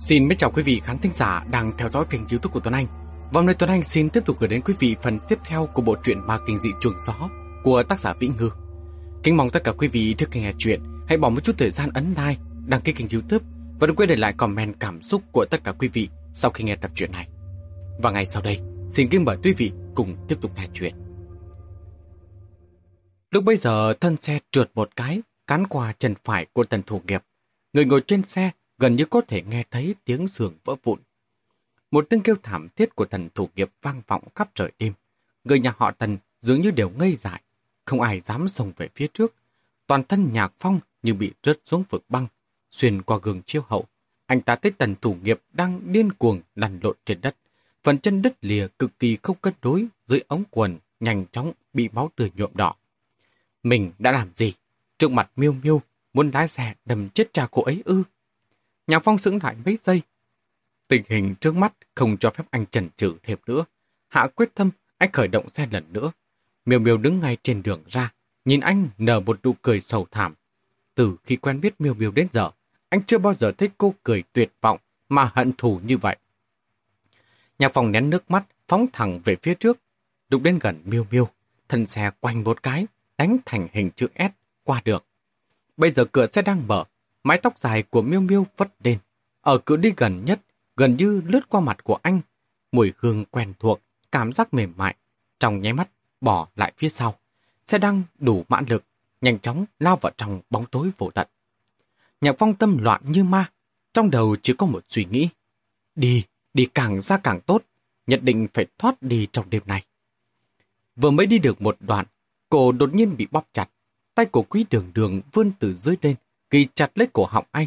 Xin mến chào quý vị khán thính giả đang theo dõi kênh youtube của Tuấn Anh. Và hôm nay Tuấn Anh xin tiếp tục gửi đến quý vị phần tiếp theo của bộ truyện Ma Kinh Dị Chuồng Gió của tác giả vĩ Ngư. Kính mong tất cả quý vị trước khi nghe chuyện hãy bỏ một chút thời gian ấn like, đăng ký kênh youtube và đừng quên để lại comment cảm xúc của tất cả quý vị sau khi nghe tập truyện này. Và ngay sau đây, xin kính mời quý vị cùng tiếp tục nghe chuyện. Lúc bây giờ thân xe trượt một cái, cán qua chân phải của tần thủ nghiệp. Người ngồi trên xe gần như có thể nghe thấy tiếng sườn vỡ vụn. Một tiếng kêu thảm thiết của thần thủ nghiệp vang vọng khắp trời đêm. Người nhà họ tần dường như đều ngây dại, không ai dám xông về phía trước. Toàn thân nhạc phong như bị rớt xuống vực băng, xuyên qua gương chiêu hậu. Anh ta thấy tần thủ nghiệp đang điên cuồng lăn lộn trên đất. Phần chân đất lìa cực kỳ không cân đối dưới ống quần, nhanh chóng bị máu tươi nhuộm đỏ. Mình đã làm gì? Trước mặt miêu miêu, muốn lái xe đầm chết cha cô ấy ư? Nhạc Phong sững lại mấy giây. Tình hình trước mắt không cho phép anh chần chừ thêm nữa. Hạ quyết tâm, anh khởi động xe lần nữa. Miêu Miêu đứng ngay trên đường ra, nhìn anh nở một nụ cười sầu thảm. Từ khi quen biết Miêu Miêu đến giờ, anh chưa bao giờ thấy cô cười tuyệt vọng mà hận thù như vậy. Nhạc Phong nén nước mắt, phóng thẳng về phía trước. Đụng đến gần Miêu Miêu, thân xe quanh một cái, đánh thành hình chữ S qua được. Bây giờ cửa xe đang mở, Mái tóc dài của Miêu Miêu vất lên. Ở cửa đi gần nhất, gần như lướt qua mặt của anh. Mùi hương quen thuộc, cảm giác mềm mại. Trong nháy mắt, bỏ lại phía sau. Xe đăng đủ mãn lực, nhanh chóng lao vào trong bóng tối vô tận. Nhạc phong tâm loạn như ma. Trong đầu chỉ có một suy nghĩ. Đi, đi càng ra càng tốt. Nhất định phải thoát đi trong đêm này. Vừa mới đi được một đoạn, cổ đột nhiên bị bóp chặt. Tay của quý đường đường vươn từ dưới lên, ghi chặt lấy cổ họng anh.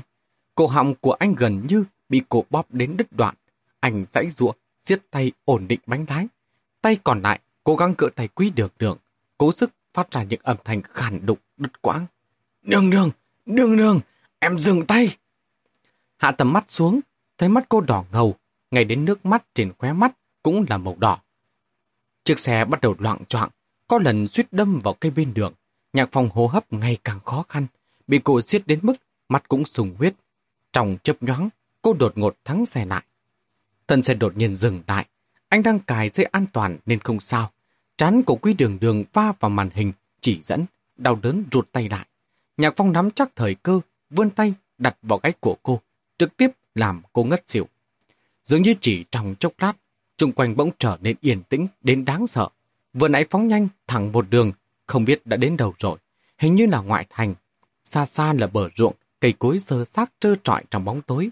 Cổ họng của anh gần như bị cổ bóp đến đứt đoạn. Anh giãy ruộng, siết tay ổn định bánh lái. Tay còn lại, cố gắng cựa tay quý đường đường, cố sức phát ra những âm thanh khản đục, đứt quãng. Đường đường, đường đường, em dừng tay. Hạ tầm mắt xuống, thấy mắt cô đỏ ngầu, ngay đến nước mắt trên khóe mắt cũng là màu đỏ. Chiếc xe bắt đầu loạn choạng, có lần suýt đâm vào cây bên đường. Nhạc phòng hô hấp ngày càng khó khăn, bị cô siết đến mức mắt cũng sùng huyết. Trong chớp nhoáng, cô đột ngột thắng xe lại. Thân xe đột nhiên dừng lại. Anh đang cài dây an toàn nên không sao. Trán của quý đường đường va vào màn hình, chỉ dẫn, đau đớn rụt tay lại. Nhạc phong nắm chắc thời cơ, vươn tay đặt vào gáy của cô, trực tiếp làm cô ngất xỉu. Dường như chỉ trong chốc lát, xung quanh bỗng trở nên yên tĩnh đến đáng sợ. Vừa nãy phóng nhanh thẳng một đường, không biết đã đến đâu rồi. Hình như là ngoại thành, Xa xa là bờ ruộng, cây cối sơ xác trơ trọi trong bóng tối.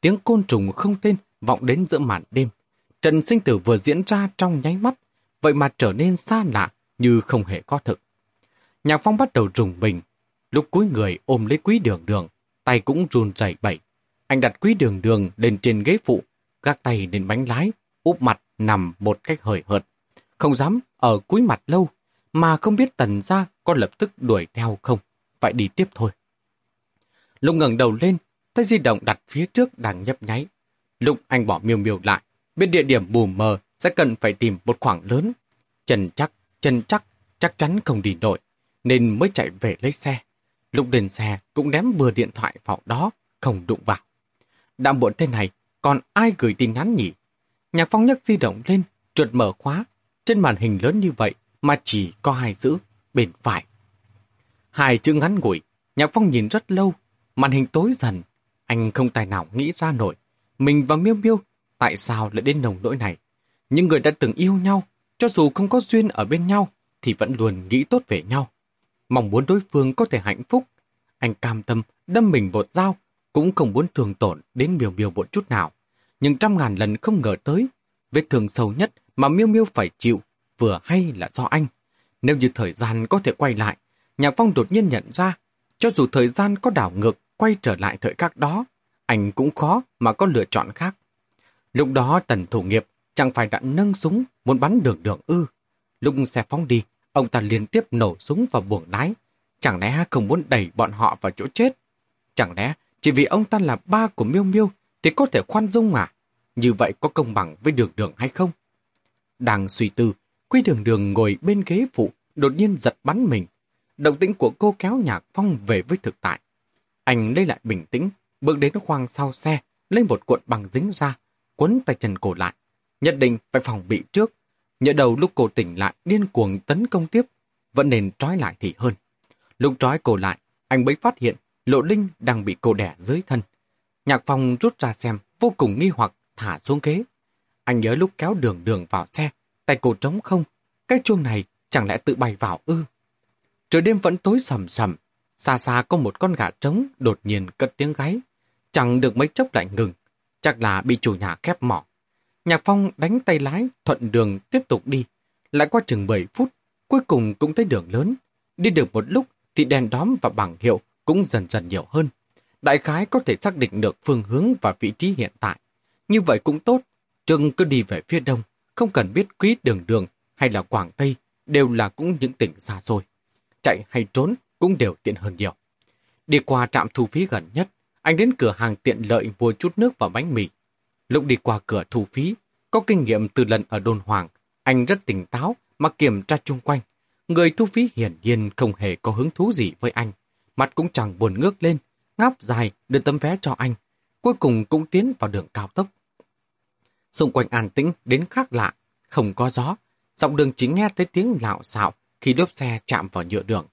Tiếng côn trùng không tên vọng đến giữa màn đêm. Trận sinh tử vừa diễn ra trong nháy mắt, vậy mà trở nên xa lạ như không hề có thực. Nhạc phong bắt đầu rùng mình. Lúc cuối người ôm lấy quý đường đường, tay cũng run rẩy bẩy. Anh đặt quý đường đường lên trên ghế phụ, gác tay lên bánh lái, úp mặt nằm một cách hời hợt. Không dám ở cuối mặt lâu, mà không biết tần ra có lập tức đuổi theo không phải đi tiếp thôi. Lục ngẩng đầu lên, thấy di động đặt phía trước đang nhấp nháy. Lục anh bỏ miêu miêu lại, biết địa điểm bù mờ sẽ cần phải tìm một khoảng lớn. Chân chắc, chân chắc, chắc chắn không đi nổi, nên mới chạy về lấy xe. Lục đền xe cũng ném vừa điện thoại vào đó, không đụng vào. Đã muộn thế này, còn ai gửi tin nhắn nhỉ? Nhạc phong nhấc di động lên, trượt mở khóa. Trên màn hình lớn như vậy mà chỉ có hai chữ, bên phải. Hai chữ ngắn ngủi, Nhạc Phong nhìn rất lâu, màn hình tối dần. Anh không tài nào nghĩ ra nổi. Mình và Miêu Miêu, tại sao lại đến nồng nỗi này? Những người đã từng yêu nhau, cho dù không có duyên ở bên nhau, thì vẫn luôn nghĩ tốt về nhau. Mong muốn đối phương có thể hạnh phúc. Anh cam tâm, đâm mình bột dao, cũng không muốn thường tổn đến Miêu Miêu một chút nào. Nhưng trăm ngàn lần không ngờ tới, vết thương sâu nhất mà Miêu Miêu phải chịu, vừa hay là do anh. Nếu như thời gian có thể quay lại, Nhạc Phong đột nhiên nhận ra, cho dù thời gian có đảo ngược quay trở lại thời khắc đó, anh cũng khó mà có lựa chọn khác. Lúc đó tần thủ nghiệp chẳng phải đã nâng súng muốn bắn đường đường ư. Lúc xe phóng đi, ông ta liên tiếp nổ súng vào buồng lái. Chẳng lẽ không muốn đẩy bọn họ vào chỗ chết? Chẳng lẽ chỉ vì ông ta là ba của Miêu Miêu thì có thể khoan dung à? Như vậy có công bằng với đường đường hay không? Đang suy tư, Quy đường đường ngồi bên ghế phụ đột nhiên giật bắn mình. Động tĩnh của cô kéo nhạc phong về với thực tại. Anh lấy lại bình tĩnh, bước đến khoang sau xe, lấy một cuộn băng dính ra, quấn tay chân cổ lại. Nhất định phải phòng bị trước. Nhớ đầu lúc cô tỉnh lại điên cuồng tấn công tiếp, vẫn nên trói lại thì hơn. Lúc trói cô lại, anh mới phát hiện Lộ Linh đang bị cô đẻ dưới thân. Nhạc Phong rút ra xem, vô cùng nghi hoặc, thả xuống ghế. Anh nhớ lúc kéo đường đường vào xe, tay cô trống không. Cái chuông này chẳng lẽ tự bay vào ư? Trời đêm vẫn tối sầm sầm, xa xa có một con gà trống đột nhiên cất tiếng gáy. Chẳng được mấy chốc lại ngừng, chắc là bị chủ nhà khép mỏ. Nhạc Phong đánh tay lái, thuận đường tiếp tục đi. Lại qua chừng 7 phút, cuối cùng cũng tới đường lớn. Đi được một lúc thì đèn đóm và bảng hiệu cũng dần dần nhiều hơn. Đại khái có thể xác định được phương hướng và vị trí hiện tại. Như vậy cũng tốt, Trừng cứ đi về phía đông, không cần biết quý đường đường hay là Quảng Tây, đều là cũng những tỉnh xa xôi. Chạy hay trốn cũng đều tiện hơn nhiều. Đi qua trạm thu phí gần nhất, anh đến cửa hàng tiện lợi mua chút nước và bánh mì. Lúc đi qua cửa thu phí, có kinh nghiệm từ lần ở Đôn Hoàng, anh rất tỉnh táo mà kiểm tra chung quanh. Người thu phí hiển nhiên không hề có hứng thú gì với anh. Mặt cũng chẳng buồn ngước lên, ngáp dài đưa tấm vé cho anh. Cuối cùng cũng tiến vào đường cao tốc. Xung quanh an tĩnh đến khác lạ, không có gió. Dọc đường chỉ nghe thấy tiếng lạo xạo khi lốp xe chạm vào nhựa đường.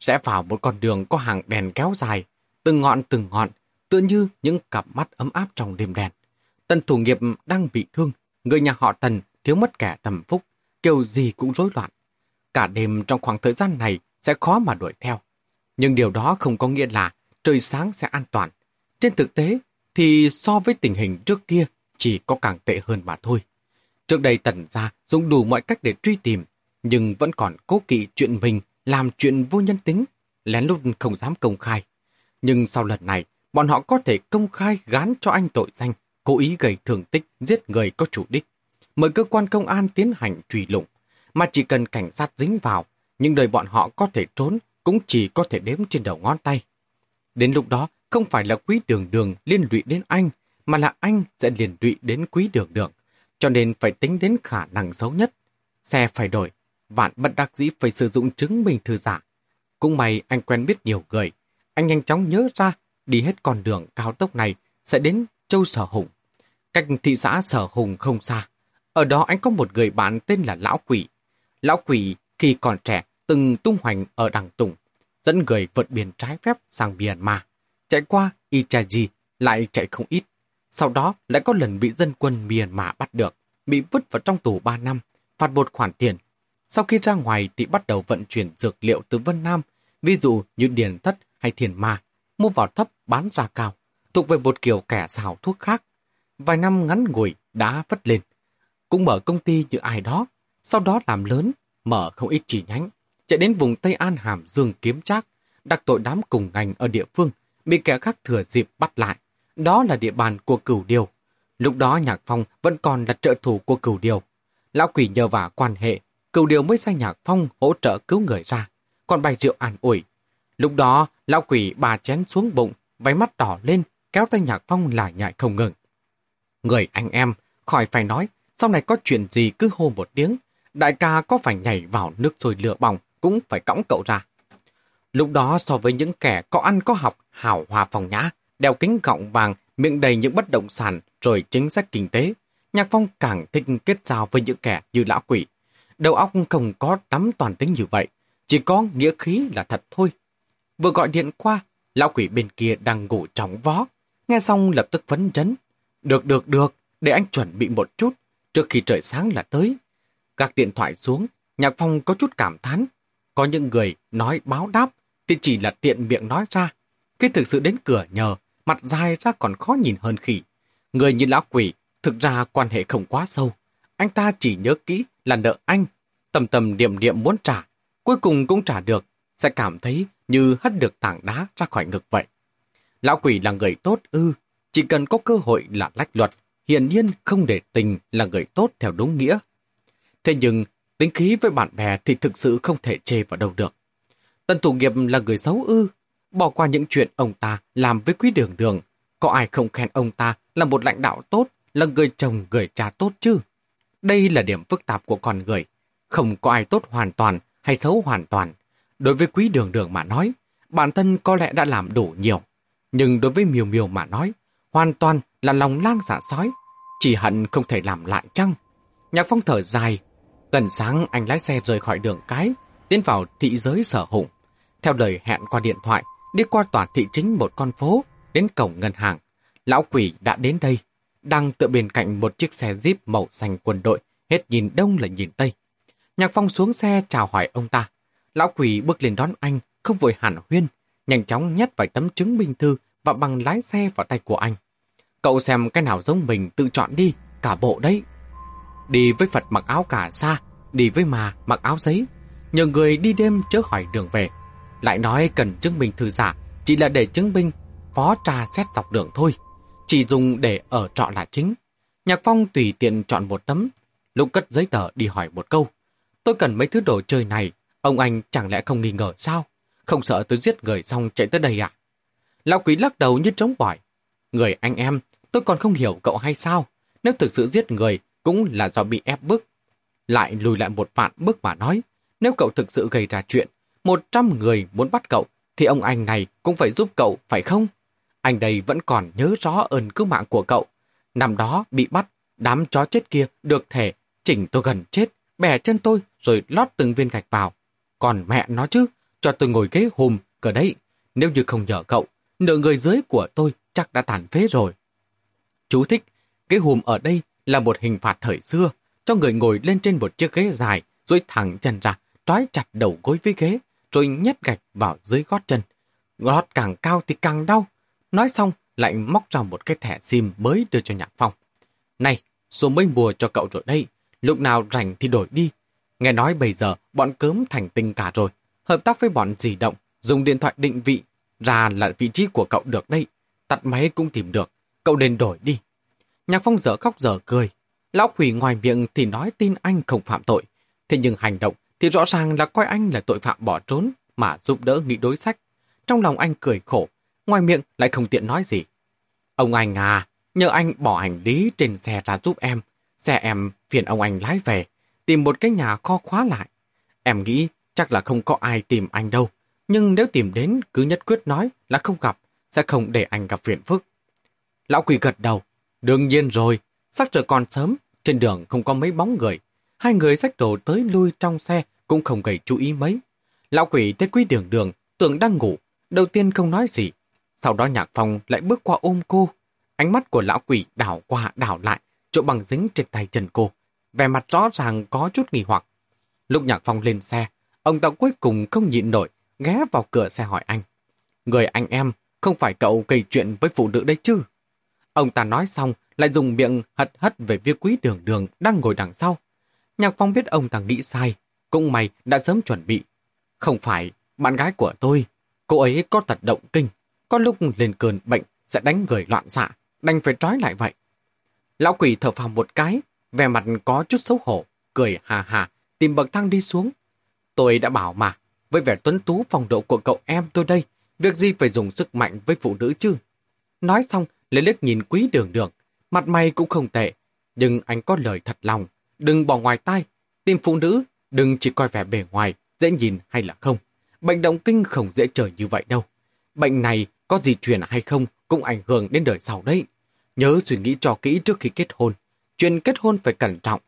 Sẽ vào một con đường có hàng đèn kéo dài, từng ngọn từng ngọn, tựa như những cặp mắt ấm áp trong đêm đèn. Tần thủ nghiệp đang bị thương, người nhà họ Tần thiếu mất kẻ tầm phúc, kiểu gì cũng rối loạn. Cả đêm trong khoảng thời gian này sẽ khó mà đuổi theo. Nhưng điều đó không có nghĩa là trời sáng sẽ an toàn. Trên thực tế thì so với tình hình trước kia chỉ có càng tệ hơn mà thôi. Trước đây tần gia dùng đủ mọi cách để truy tìm, nhưng vẫn còn cố kỵ chuyện mình làm chuyện vô nhân tính, lén lút không dám công khai. Nhưng sau lần này, bọn họ có thể công khai gán cho anh tội danh, cố ý gây thương tích, giết người có chủ đích. Mời cơ quan công an tiến hành truy lùng, mà chỉ cần cảnh sát dính vào, nhưng đời bọn họ có thể trốn cũng chỉ có thể đếm trên đầu ngón tay. Đến lúc đó, không phải là quý đường đường liên lụy đến anh, mà là anh sẽ liên lụy đến quý đường đường. Cho nên phải tính đến khả năng xấu nhất. Xe phải đổi, vạn bất đắc dĩ phải sử dụng chứng minh thư giả. Cũng may anh quen biết nhiều người. Anh nhanh chóng nhớ ra, đi hết con đường cao tốc này sẽ đến Châu Sở Hùng. Cách thị xã Sở Hùng không xa. Ở đó anh có một người bạn tên là Lão Quỷ. Lão Quỷ khi còn trẻ từng tung hoành ở Đằng Tùng, dẫn người vượt biển trái phép sang Myanmar. Chạy qua Ichaji lại chạy không ít. Sau đó lại có lần bị dân quân Myanmar bắt được, bị vứt vào trong tù 3 năm, phạt một khoản tiền. Sau khi ra ngoài thì bắt đầu vận chuyển dược liệu từ Vân Nam, ví dụ như điền thất hay thiền ma, mua vào thấp bán ra cao, thuộc về một kiểu kẻ xào thuốc khác. Vài năm ngắn ngủi đã vất lên. Cũng mở công ty như ai đó, sau đó làm lớn, mở không ít chi nhánh, chạy đến vùng Tây An Hàm Dương kiếm trác, đặc tội đám cùng ngành ở địa phương, bị kẻ khác thừa dịp bắt lại. Đó là địa bàn của cửu điều. Lúc đó Nhạc Phong vẫn còn là trợ thủ của cửu điều. Lão quỷ nhờ vả quan hệ, cửu điều mới ra Nhạc Phong hỗ trợ cứu người ra, còn bày rượu an ủi. Lúc đó, lão quỷ bà chén xuống bụng, váy mắt đỏ lên, kéo tay Nhạc Phong lại nhại không ngừng. Người anh em, khỏi phải nói, sau này có chuyện gì cứ hô một tiếng, đại ca có phải nhảy vào nước sôi lửa bỏng cũng phải cõng cậu ra. Lúc đó so với những kẻ có ăn có học, hảo hòa phòng nhã, đeo kính gọng vàng, miệng đầy những bất động sản rồi chính sách kinh tế, Nhạc Phong càng thích kết giao với những kẻ như lão quỷ. Đầu óc không có tắm toàn tính như vậy, chỉ có nghĩa khí là thật thôi. Vừa gọi điện qua, lão quỷ bên kia đang ngủ trong vó. Nghe xong lập tức phấn chấn. Được, được, được, để anh chuẩn bị một chút, trước khi trời sáng là tới. Các điện thoại xuống, Nhạc Phong có chút cảm thán. Có những người nói báo đáp thì chỉ là tiện miệng nói ra. Khi thực sự đến cửa nhờ, mặt dài ra còn khó nhìn hơn khỉ. Người như lão quỷ, thực ra quan hệ không quá sâu. Anh ta chỉ nhớ kỹ là nợ anh. Tầm tầm điểm điểm muốn trả, cuối cùng cũng trả được, sẽ cảm thấy như hất được tảng đá ra khỏi ngực vậy. Lão quỷ là người tốt ư, chỉ cần có cơ hội là lách luật, hiển nhiên không để tình là người tốt theo đúng nghĩa. Thế nhưng, tính khí với bạn bè thì thực sự không thể chê vào đâu được. Tân thủ nghiệp là người xấu ư, bỏ qua những chuyện ông ta làm với quý đường đường. Có ai không khen ông ta là một lãnh đạo tốt, là người chồng, người cha tốt chứ? Đây là điểm phức tạp của con người. Không có ai tốt hoàn toàn hay xấu hoàn toàn. Đối với quý đường đường mà nói, bản thân có lẽ đã làm đủ nhiều. Nhưng đối với miều miều mà nói, hoàn toàn là lòng lang dạ sói, chỉ hận không thể làm lại chăng. Nhạc Phong thở dài, gần sáng anh lái xe rời khỏi đường cái, tiến vào thị giới sở hùng. Theo lời hẹn qua điện thoại, đi qua tòa thị chính một con phố, đến cổng ngân hàng. Lão quỷ đã đến đây, đang tựa bên cạnh một chiếc xe Jeep màu xanh quân đội, hết nhìn đông là nhìn tây. Nhạc Phong xuống xe chào hỏi ông ta. Lão quỷ bước lên đón anh, không vội hẳn huyên, nhanh chóng nhét vài tấm chứng minh thư và bằng lái xe vào tay của anh. Cậu xem cái nào giống mình tự chọn đi, cả bộ đấy. Đi với Phật mặc áo cả sa, đi với mà mặc áo giấy. Nhờ người đi đêm chớ hỏi đường về. Lại nói cần chứng minh thư giả, chỉ là để chứng minh phó trà xét dọc đường thôi. Chỉ dùng để ở trọ là chính. Nhạc Phong tùy tiện chọn một tấm, lúc cất giấy tờ đi hỏi một câu. Tôi cần mấy thứ đồ chơi này, ông anh chẳng lẽ không nghi ngờ sao? Không sợ tôi giết người xong chạy tới đây à? Lão quý lắc đầu như trống bỏi. Người anh em, tôi còn không hiểu cậu hay sao? Nếu thực sự giết người, cũng là do bị ép bức. Lại lùi lại một vạn bước mà nói, nếu cậu thực sự gây ra chuyện, một trăm người muốn bắt cậu, thì ông anh này cũng phải giúp cậu, phải không? Anh đây vẫn còn nhớ rõ ơn cứu mạng của cậu. Năm đó bị bắt, đám chó chết kia được thể, chỉnh tôi gần chết, bẻ chân tôi rồi lót từng viên gạch vào. Còn mẹ nó chứ, cho tôi ngồi ghế hùm, cờ đấy. Nếu như không nhờ cậu, nửa người dưới của tôi chắc đã tàn phế rồi. Chú thích, ghế hùm ở đây là một hình phạt thời xưa, cho người ngồi lên trên một chiếc ghế dài, duỗi thẳng chân ra, trói chặt đầu gối với ghế, rồi nhét gạch vào dưới gót chân. Gót càng cao thì càng đau. Nói xong, lại móc ra một cái thẻ sim mới đưa cho Nhạc Phong. Này, số mới mua cho cậu rồi đây, lúc nào rảnh thì đổi đi. Nghe nói bây giờ bọn cớm thành tinh cả rồi, hợp tác với bọn di động, dùng điện thoại định vị, ra là vị trí của cậu được đây. Tắt máy cũng tìm được, cậu nên đổi đi. Nhạc Phong dở khóc dở cười. Lão quỷ ngoài miệng thì nói tin anh không phạm tội, thế nhưng hành động thì rõ ràng là coi anh là tội phạm bỏ trốn mà giúp đỡ nghị đối sách. Trong lòng anh cười khổ, ngoài miệng lại không tiện nói gì. Ông anh à, nhờ anh bỏ hành lý trên xe ra giúp em. Xe em phiền ông anh lái về, tìm một cái nhà kho khóa lại. Em nghĩ chắc là không có ai tìm anh đâu. Nhưng nếu tìm đến, cứ nhất quyết nói là không gặp, sẽ không để anh gặp phiền phức. Lão quỷ gật đầu. Đương nhiên rồi, sắc trời còn sớm, trên đường không có mấy bóng người. Hai người sách đồ tới lui trong xe cũng không gây chú ý mấy. Lão quỷ thấy quý đường đường, tưởng đang ngủ, đầu tiên không nói gì. Sau đó nhạc phong lại bước qua ôm cô. Ánh mắt của lão quỷ đảo qua đảo lại, chỗ bằng dính trên tay chân cô. Vẻ mặt rõ ràng có chút nghi hoặc. Lúc nhạc phong lên xe, ông ta cuối cùng không nhịn nổi, ghé vào cửa xe hỏi anh. Người anh em, không phải cậu gây chuyện với phụ nữ đấy chứ? Ông ta nói xong, lại dùng miệng hật hất về phía quý đường đường đang ngồi đằng sau. Nhạc Phong biết ông ta nghĩ sai, cũng may đã sớm chuẩn bị. Không phải, bạn gái của tôi, cô ấy có tật động kinh, có lúc lên cơn bệnh sẽ đánh người loạn xạ, đành phải trói lại vậy. Lão quỷ thở phào một cái, vẻ mặt có chút xấu hổ, cười hà hà, tìm bậc thang đi xuống. Tôi đã bảo mà, với vẻ tuấn tú phong độ của cậu em tôi đây, việc gì phải dùng sức mạnh với phụ nữ chứ? Nói xong, lấy liếc nhìn quý đường đường, mặt mày cũng không tệ, nhưng anh có lời thật lòng, đừng bỏ ngoài tai, tìm phụ nữ, đừng chỉ coi vẻ bề ngoài, dễ nhìn hay là không. Bệnh động kinh không dễ trời như vậy đâu. Bệnh này có gì truyền hay không cũng ảnh hưởng đến đời sau đấy. Nhớ suy nghĩ cho kỹ trước khi kết hôn. Chuyện kết hôn phải cẩn trọng.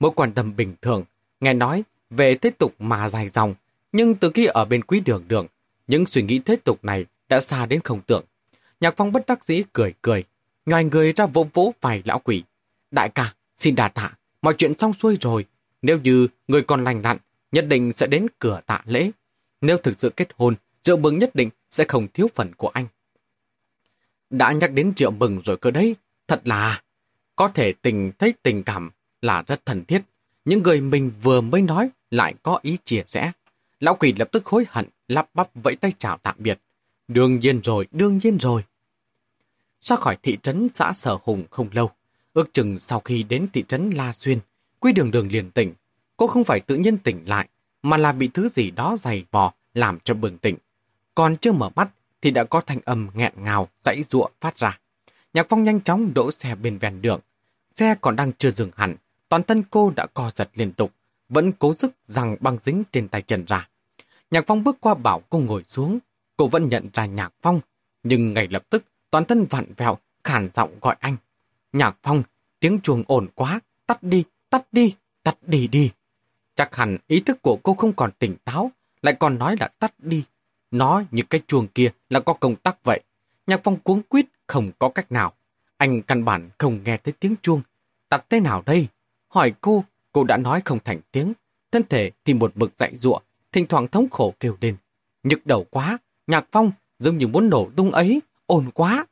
Mối quan tâm bình thường, nghe nói về thế tục mà dài dòng, nhưng từ khi ở bên quý đường đường, những suy nghĩ thế tục này đã xa đến không tưởng. Nhạc phong bất đắc dĩ cười cười, nhòi người ra vỗ vỗ vài lão quỷ. Đại ca, xin đà tạ, mọi chuyện xong xuôi rồi. Nếu như người còn lành lặn, nhất định sẽ đến cửa tạ lễ. Nếu thực sự kết hôn, rượu mừng nhất định sẽ không thiếu phần của anh. Đã nhắc đến triệu mừng rồi cơ đấy, thật là... Có thể tình thấy tình cảm là rất thân thiết. Những người mình vừa mới nói lại có ý chia rẽ. Lão quỷ lập tức hối hận, lắp bắp vẫy tay chào tạm biệt. Đương nhiên rồi, đương nhiên rồi. Ra khỏi thị trấn xã Sở Hùng không lâu, ước chừng sau khi đến thị trấn La Xuyên, Quy đường đường liền tỉnh. Cô không phải tự nhiên tỉnh lại, mà là bị thứ gì đó dày vò làm cho bừng tỉnh. Còn chưa mở mắt thì đã có thanh âm nghẹn ngào, dãy ruộng phát ra. Nhạc Phong nhanh chóng đỗ xe bên ven đường. Xe còn đang chưa dừng hẳn, toàn thân cô đã co giật liên tục, vẫn cố sức rằng băng dính trên tay chân ra. Nhạc Phong bước qua bảo cô ngồi xuống, cô vẫn nhận ra Nhạc Phong, nhưng ngay lập tức toàn thân vặn vẹo, khàn giọng gọi anh. Nhạc Phong, tiếng chuông ổn quá, tắt đi, tắt đi, tắt đi đi. Chắc hẳn ý thức của cô không còn tỉnh táo, lại còn nói là tắt đi. Nói như cái chuông kia là có công tắc vậy. Nhạc Phong cuống quýt không có cách nào. Anh căn bản không nghe thấy tiếng chuông. Tắt thế nào đây? Hỏi cô, cô đã nói không thành tiếng. Thân thể thì một mực dạy dụa, thỉnh thoảng thống khổ kêu lên. Nhức đầu quá, Nhạc Phong giống như muốn nổ tung ấy, ồn quá.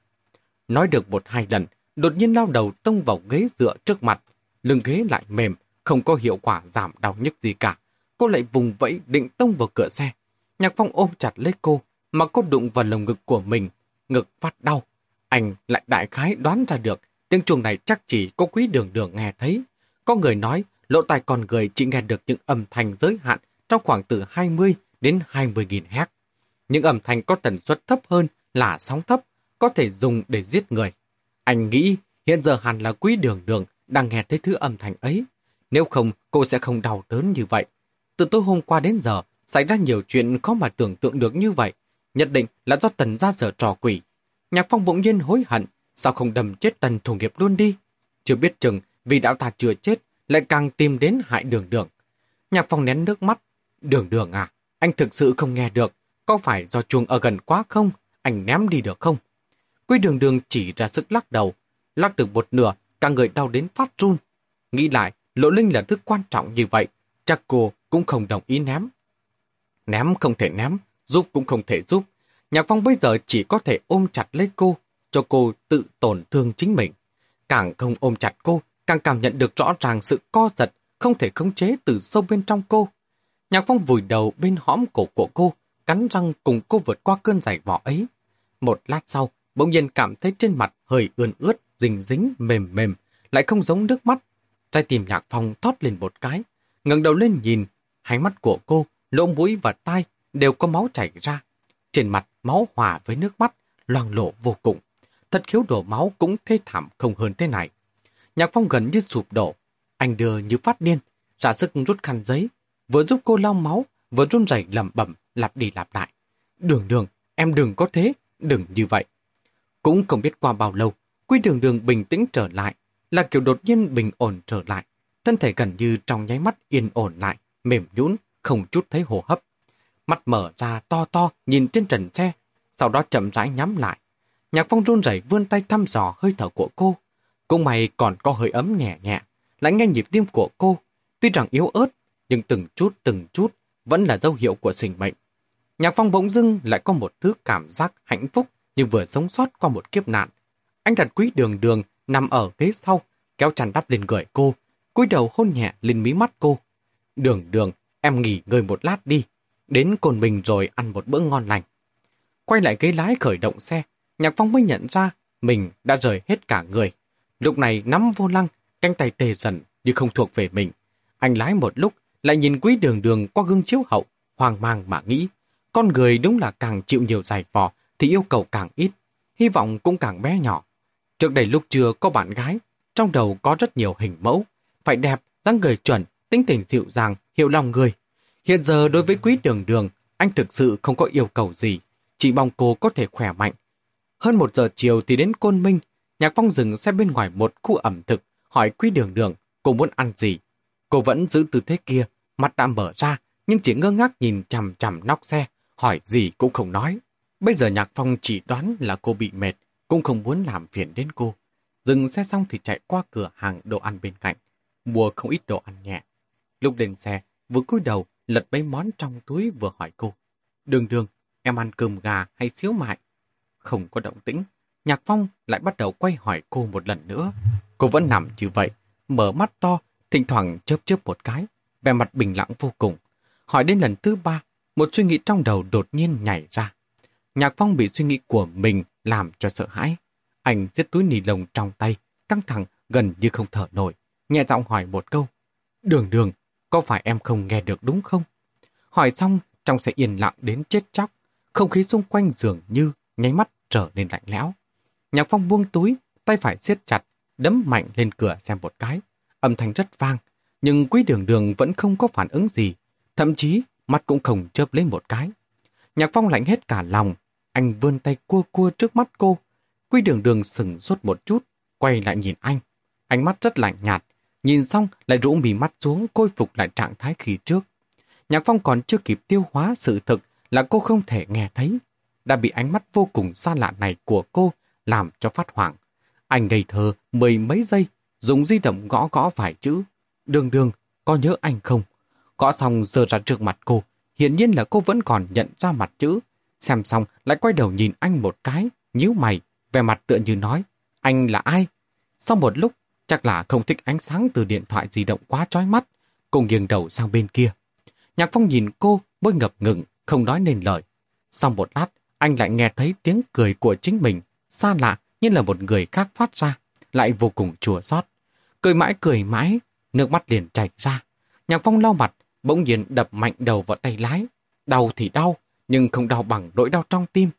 Nói được một hai lần, đột nhiên lao đầu tông vào ghế dựa trước mặt. Lưng ghế lại mềm, không có hiệu quả giảm đau nhức gì cả. Cô lại vùng vẫy định tông vào cửa xe. Nhạc Phong ôm chặt lấy cô, mà cô đụng vào lồng ngực của mình. Ngực phát đau. Anh lại đại khái đoán ra được, tiếng chuông này chắc chỉ có quý đường đường nghe thấy. Có người nói, lỗ tai con người chỉ nghe được những âm thanh giới hạn trong khoảng từ 20 đến 20 nghìn Hz. Những âm thanh có tần suất thấp hơn là sóng thấp, có thể dùng để giết người. Anh nghĩ hiện giờ hẳn là quý đường đường đang nghe thấy thứ âm thanh ấy. Nếu không, cô sẽ không đau đớn như vậy. Từ tối hôm qua đến giờ, xảy ra nhiều chuyện khó mà tưởng tượng được như vậy. Nhất định là do Tần ra dở trò quỷ. Nhạc Phong bỗng nhiên hối hận, sao không đầm chết Tần thủ nghiệp luôn đi? Chưa biết chừng, vì đạo tà chưa chết, lại càng tìm đến hại đường đường. Nhạc Phong nén nước mắt. Đường đường à, anh thực sự không nghe được. Có phải do chuông ở gần quá không? Anh ném đi được không? Quy đường đường chỉ ra sức lắc đầu. Lắc được một nửa, cả người đau đến phát run. Nghĩ lại, lộ linh là thứ quan trọng như vậy. Chắc cô cũng không đồng ý ném. Ném không thể ném, giúp cũng không thể giúp. Nhạc Phong bây giờ chỉ có thể ôm chặt lấy cô, cho cô tự tổn thương chính mình. Càng không ôm chặt cô, càng cảm nhận được rõ ràng sự co giật, không thể khống chế từ sâu bên trong cô. Nhạc Phong vùi đầu bên hõm cổ của cô, cắn răng cùng cô vượt qua cơn giải vỏ ấy. Một lát sau, bỗng nhiên cảm thấy trên mặt hơi ươn ướt, dính dính, mềm mềm, lại không giống nước mắt. Trái tim Nhạc Phong thoát lên một cái, ngẩng đầu lên nhìn, hai mắt của cô, lỗ mũi và tai đều có máu chảy ra. Trên mặt máu hòa với nước mắt, loang lộ vô cùng. Thật khiếu đổ máu cũng thê thảm không hơn thế này. Nhạc Phong gần như sụp đổ. Anh đưa như phát điên, ra sức rút khăn giấy, vừa giúp cô lau máu, vừa run rẩy lẩm bẩm lặp đi lặp lại. Đường đường, em đừng có thế, đừng như vậy. Cũng không biết qua bao lâu, Quy đường đường bình tĩnh trở lại, là kiểu đột nhiên bình ổn trở lại. Thân thể gần như trong nháy mắt yên ổn lại, mềm nhũn, không chút thấy hồ hấp. Mắt mở ra to to nhìn trên trần xe, sau đó chậm rãi nhắm lại. Nhạc phong run rẩy vươn tay thăm dò hơi thở của cô. Cũng may còn có hơi ấm nhẹ nhẹ, lại nghe nhịp tim của cô. Tuy rằng yếu ớt, nhưng từng chút từng chút vẫn là dấu hiệu của sinh mệnh. Nhạc phong bỗng dưng lại có một thứ cảm giác hạnh phúc như vừa sống sót qua một kiếp nạn. Anh đặt quý đường đường nằm ở ghế sau, kéo chăn đắp lên người cô, cúi đầu hôn nhẹ lên mí mắt cô. Đường đường, em nghỉ ngơi một lát đi, đến cồn mình rồi ăn một bữa ngon lành. Quay lại ghế lái khởi động xe, Nhạc Phong mới nhận ra mình đã rời hết cả người. Lúc này nắm vô lăng, cánh tay tê dần như không thuộc về mình. Anh lái một lúc, lại nhìn quý đường đường qua gương chiếu hậu, hoang mang mà nghĩ. Con người đúng là càng chịu nhiều giải vò thì yêu cầu càng ít, hy vọng cũng càng bé nhỏ. Trước đây lúc chưa có bạn gái, trong đầu có rất nhiều hình mẫu, phải đẹp, dáng người chuẩn, tính tình dịu dàng, hiểu lòng người. Hiện giờ đối với quý đường đường, anh thực sự không có yêu cầu gì, chỉ mong cô có thể khỏe mạnh. Hơn một giờ chiều thì đến Côn Minh, Nhạc Phong dừng xe bên ngoài một khu ẩm thực, hỏi quý đường đường, cô muốn ăn gì. Cô vẫn giữ tư thế kia, mặt đã mở ra, nhưng chỉ ngơ ngác nhìn chằm chằm nóc xe, hỏi gì cũng không nói. Bây giờ Nhạc Phong chỉ đoán là cô bị mệt, cũng không muốn làm phiền đến cô. Dừng xe xong thì chạy qua cửa hàng đồ ăn bên cạnh, mua không ít đồ ăn nhẹ. Lúc lên xe, vừa cúi đầu, lật mấy món trong túi vừa hỏi cô. Đường đường, em ăn cơm gà hay xíu mại? Không có động tĩnh, Nhạc Phong lại bắt đầu quay hỏi cô một lần nữa. Cô vẫn nằm như vậy, mở mắt to, thỉnh thoảng chớp chớp một cái, vẻ mặt bình lặng vô cùng. Hỏi đến lần thứ ba, một suy nghĩ trong đầu đột nhiên nhảy ra. Nhạc Phong bị suy nghĩ của mình làm cho sợ hãi. Anh giết túi nì lồng trong tay, căng thẳng gần như không thở nổi, nhẹ giọng hỏi một câu. Đường đường, có phải em không nghe được đúng không? Hỏi xong, trong sẽ yên lặng đến chết chóc, không khí xung quanh dường như nháy mắt trở nên lạnh lẽo. Nhạc Phong buông túi, tay phải siết chặt, đấm mạnh lên cửa xem một cái. Âm thanh rất vang, nhưng quý đường đường vẫn không có phản ứng gì, thậm chí mắt cũng không chớp lên một cái. Nhạc Phong lạnh hết cả lòng, anh vươn tay cua cua trước mắt cô. Quý đường đường sừng sốt một chút, quay lại nhìn anh. Ánh mắt rất lạnh nhạt, nhìn xong lại rũ mì mắt xuống khôi phục lại trạng thái khi trước. Nhạc Phong còn chưa kịp tiêu hóa sự thực là cô không thể nghe thấy. Đã bị ánh mắt vô cùng xa lạ này của cô làm cho phát hoảng. Anh ngây thơ mười mấy giây, dùng di động gõ gõ vài chữ. Đường đường, có nhớ anh không? Gõ xong giờ ra trước mặt cô, hiển nhiên là cô vẫn còn nhận ra mặt chữ. Xem xong lại quay đầu nhìn anh một cái, nhíu mày, vẻ mặt tựa như nói, anh là ai? Sau một lúc, chắc là không thích ánh sáng từ điện thoại di động quá chói mắt, cùng nghiêng đầu sang bên kia. Nhạc Phong nhìn cô, môi ngập ngừng, không nói nên lời. Sau một lát, anh lại nghe thấy tiếng cười của chính mình, xa lạ như là một người khác phát ra, lại vô cùng chùa xót. Cười mãi cười mãi, nước mắt liền chảy ra. Nhạc Phong lau mặt, bỗng nhiên đập mạnh đầu vào tay lái. Đau thì đau, nhưng không đau bằng nỗi đau trong tim.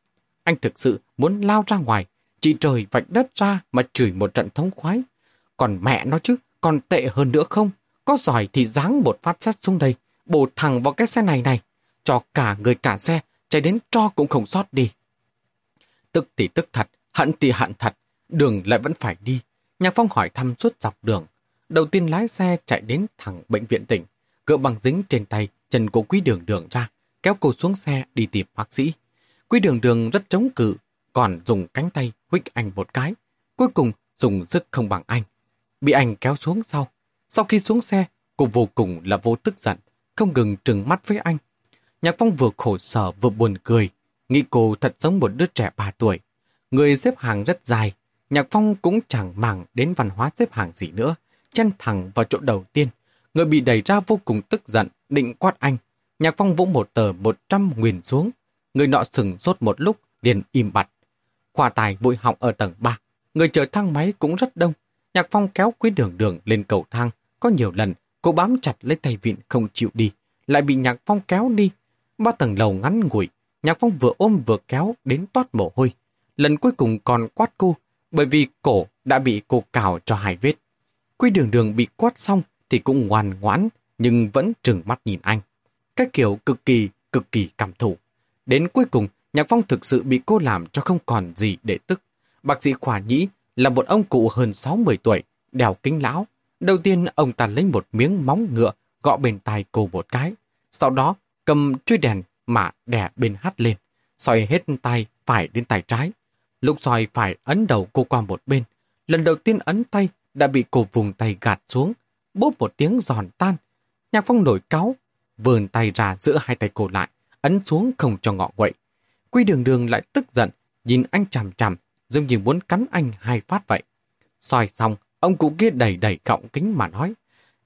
Anh thực sự muốn lao ra ngoài, chỉ trời vạch đất ra mà chửi một trận thống khoái. Còn mẹ nó chứ, còn tệ hơn nữa không? Có giỏi thì giáng một phát sắt xuống đây, bổ thẳng vào cái xe này này, cho cả người cả xe, chạy đến cho cũng không sót đi. Tức thì tức thật, hận thì hận thật, đường lại vẫn phải đi. Nhạc Phong hỏi thăm suốt dọc đường. Đầu tiên lái xe chạy đến thẳng bệnh viện tỉnh, gỡ bằng dính trên tay chân của quý đường đường ra, kéo cô xuống xe đi tìm bác sĩ. Quý đường đường rất chống cự, còn dùng cánh tay huých anh một cái. Cuối cùng dùng sức không bằng anh. Bị anh kéo xuống sau. Sau khi xuống xe, cô vô cùng là vô tức giận, không ngừng trừng mắt với anh. Nhạc Phong vừa khổ sở vừa buồn cười, nghĩ cô thật giống một đứa trẻ 3 tuổi. Người xếp hàng rất dài, Nhạc Phong cũng chẳng màng đến văn hóa xếp hàng gì nữa, chân thẳng vào chỗ đầu tiên. Người bị đẩy ra vô cùng tức giận, định quát anh. Nhạc Phong vỗ một tờ 100 nguyền xuống. Người nọ sừng sốt một lúc, liền im bặt. Khoa tài bụi họng ở tầng 3. Người chờ thang máy cũng rất đông. Nhạc Phong kéo quý đường đường lên cầu thang. Có nhiều lần, cô bám chặt lấy tay vịn không chịu đi. Lại bị Nhạc Phong kéo đi. Ba tầng lầu ngắn ngủi. Nhạc Phong vừa ôm vừa kéo đến toát mồ hôi. Lần cuối cùng còn quát cô, bởi vì cổ đã bị cô cào cho hai vết. Quy đường đường bị quát xong thì cũng ngoan ngoãn, nhưng vẫn trừng mắt nhìn anh. Cái kiểu cực kỳ, cực kỳ cảm thủ. Đến cuối cùng, Nhạc Phong thực sự bị cô làm cho không còn gì để tức. Bác sĩ Khỏa Nhĩ là một ông cụ hơn 60 tuổi, đèo kính lão. Đầu tiên ông ta lấy một miếng móng ngựa gõ bên tai cô một cái. Sau đó cầm chuôi đèn mà đè bên hắt lên, xoay hết tay phải đến tay trái. Lúc xoay phải ấn đầu cô qua một bên. Lần đầu tiên ấn tay đã bị cô vùng tay gạt xuống, bốp một tiếng giòn tan. Nhạc Phong nổi cáo, vườn tay ra giữa hai tay cô lại, ấn xuống không cho ngọ quậy. Quy đường đường lại tức giận, nhìn anh chằm chằm, giống như muốn cắn anh hai phát vậy. soi xong, ông cụ kia đẩy đẩy cọng kính mà nói,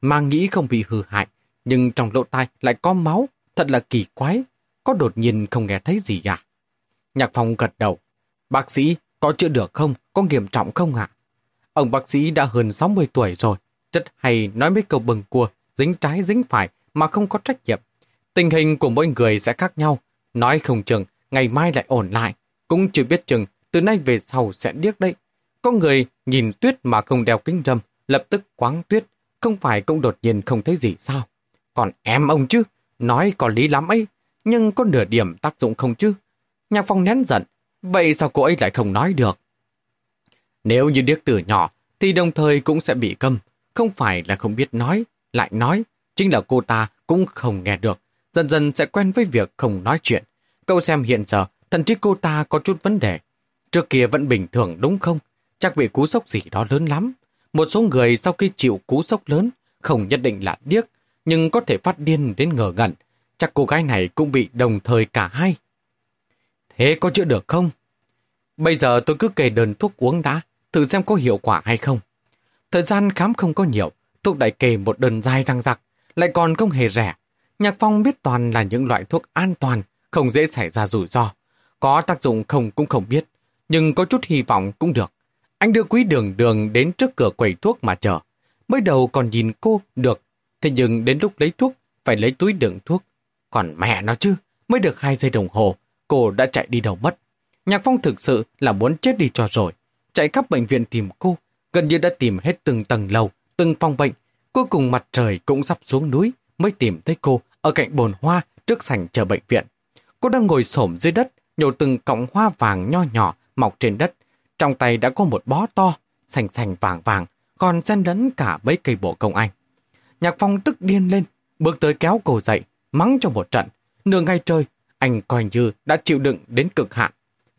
mà nghĩ không bị hư hại, nhưng trong lỗ tai lại có máu, thật là kỳ quái, có đột nhiên không nghe thấy gì à? Nhạc phòng gật đầu, bác sĩ, có chữa được không, có nghiêm trọng không ạ? Ông bác sĩ đã hơn 60 tuổi rồi, rất hay nói mấy câu bừng cua, dính trái dính phải mà không có trách nhiệm. Tình hình của mỗi người sẽ khác nhau, nói không chừng ngày mai lại ổn lại, cũng chưa biết chừng từ nay về sau sẽ điếc đấy. Có người nhìn tuyết mà không đeo kính râm, lập tức quáng tuyết, không phải cũng đột nhiên không thấy gì sao. Còn em ông chứ, nói có lý lắm ấy, nhưng có nửa điểm tác dụng không chứ. Nhạc phong nén giận, vậy sao cô ấy lại không nói được? Nếu như điếc từ nhỏ, thì đồng thời cũng sẽ bị câm, không phải là không biết nói, lại nói, chính là cô ta cũng không nghe được, dần dần sẽ quen với việc không nói chuyện. Cậu xem hiện giờ, thần trí cô ta có chút vấn đề. Trước kia vẫn bình thường đúng không? Chắc bị cú sốc gì đó lớn lắm. Một số người sau khi chịu cú sốc lớn, không nhất định là điếc, nhưng có thể phát điên đến ngờ ngẩn. Chắc cô gái này cũng bị đồng thời cả hai. Thế có chữa được không? Bây giờ tôi cứ kề đơn thuốc uống đã, thử xem có hiệu quả hay không. Thời gian khám không có nhiều, thuốc đại kề một đơn dài răng rặc, lại còn không hề rẻ. Nhạc Phong biết toàn là những loại thuốc an toàn, không dễ xảy ra rủi ro. Có tác dụng không cũng không biết, nhưng có chút hy vọng cũng được. Anh đưa quý đường đường đến trước cửa quầy thuốc mà chờ. Mới đầu còn nhìn cô được, thế nhưng đến lúc lấy thuốc, phải lấy túi đựng thuốc. Còn mẹ nó chứ, mới được hai giây đồng hồ, cô đã chạy đi đâu mất. Nhạc Phong thực sự là muốn chết đi cho rồi. Chạy khắp bệnh viện tìm cô, gần như đã tìm hết từng tầng lầu, từng phòng bệnh. Cuối cùng mặt trời cũng sắp xuống núi mới tìm thấy cô ở cạnh bồn hoa trước sảnh chờ bệnh viện. Cô đang ngồi xổm dưới đất, nhổ từng cọng hoa vàng nho nhỏ mọc trên đất, Trong tay đã có một bó to, xanh xanh vàng vàng, còn xen lẫn cả mấy cây bộ công anh. Nhạc Phong tức điên lên, bước tới kéo cổ dậy, mắng cho một trận. Nửa ngày trời, anh coi như đã chịu đựng đến cực hạn.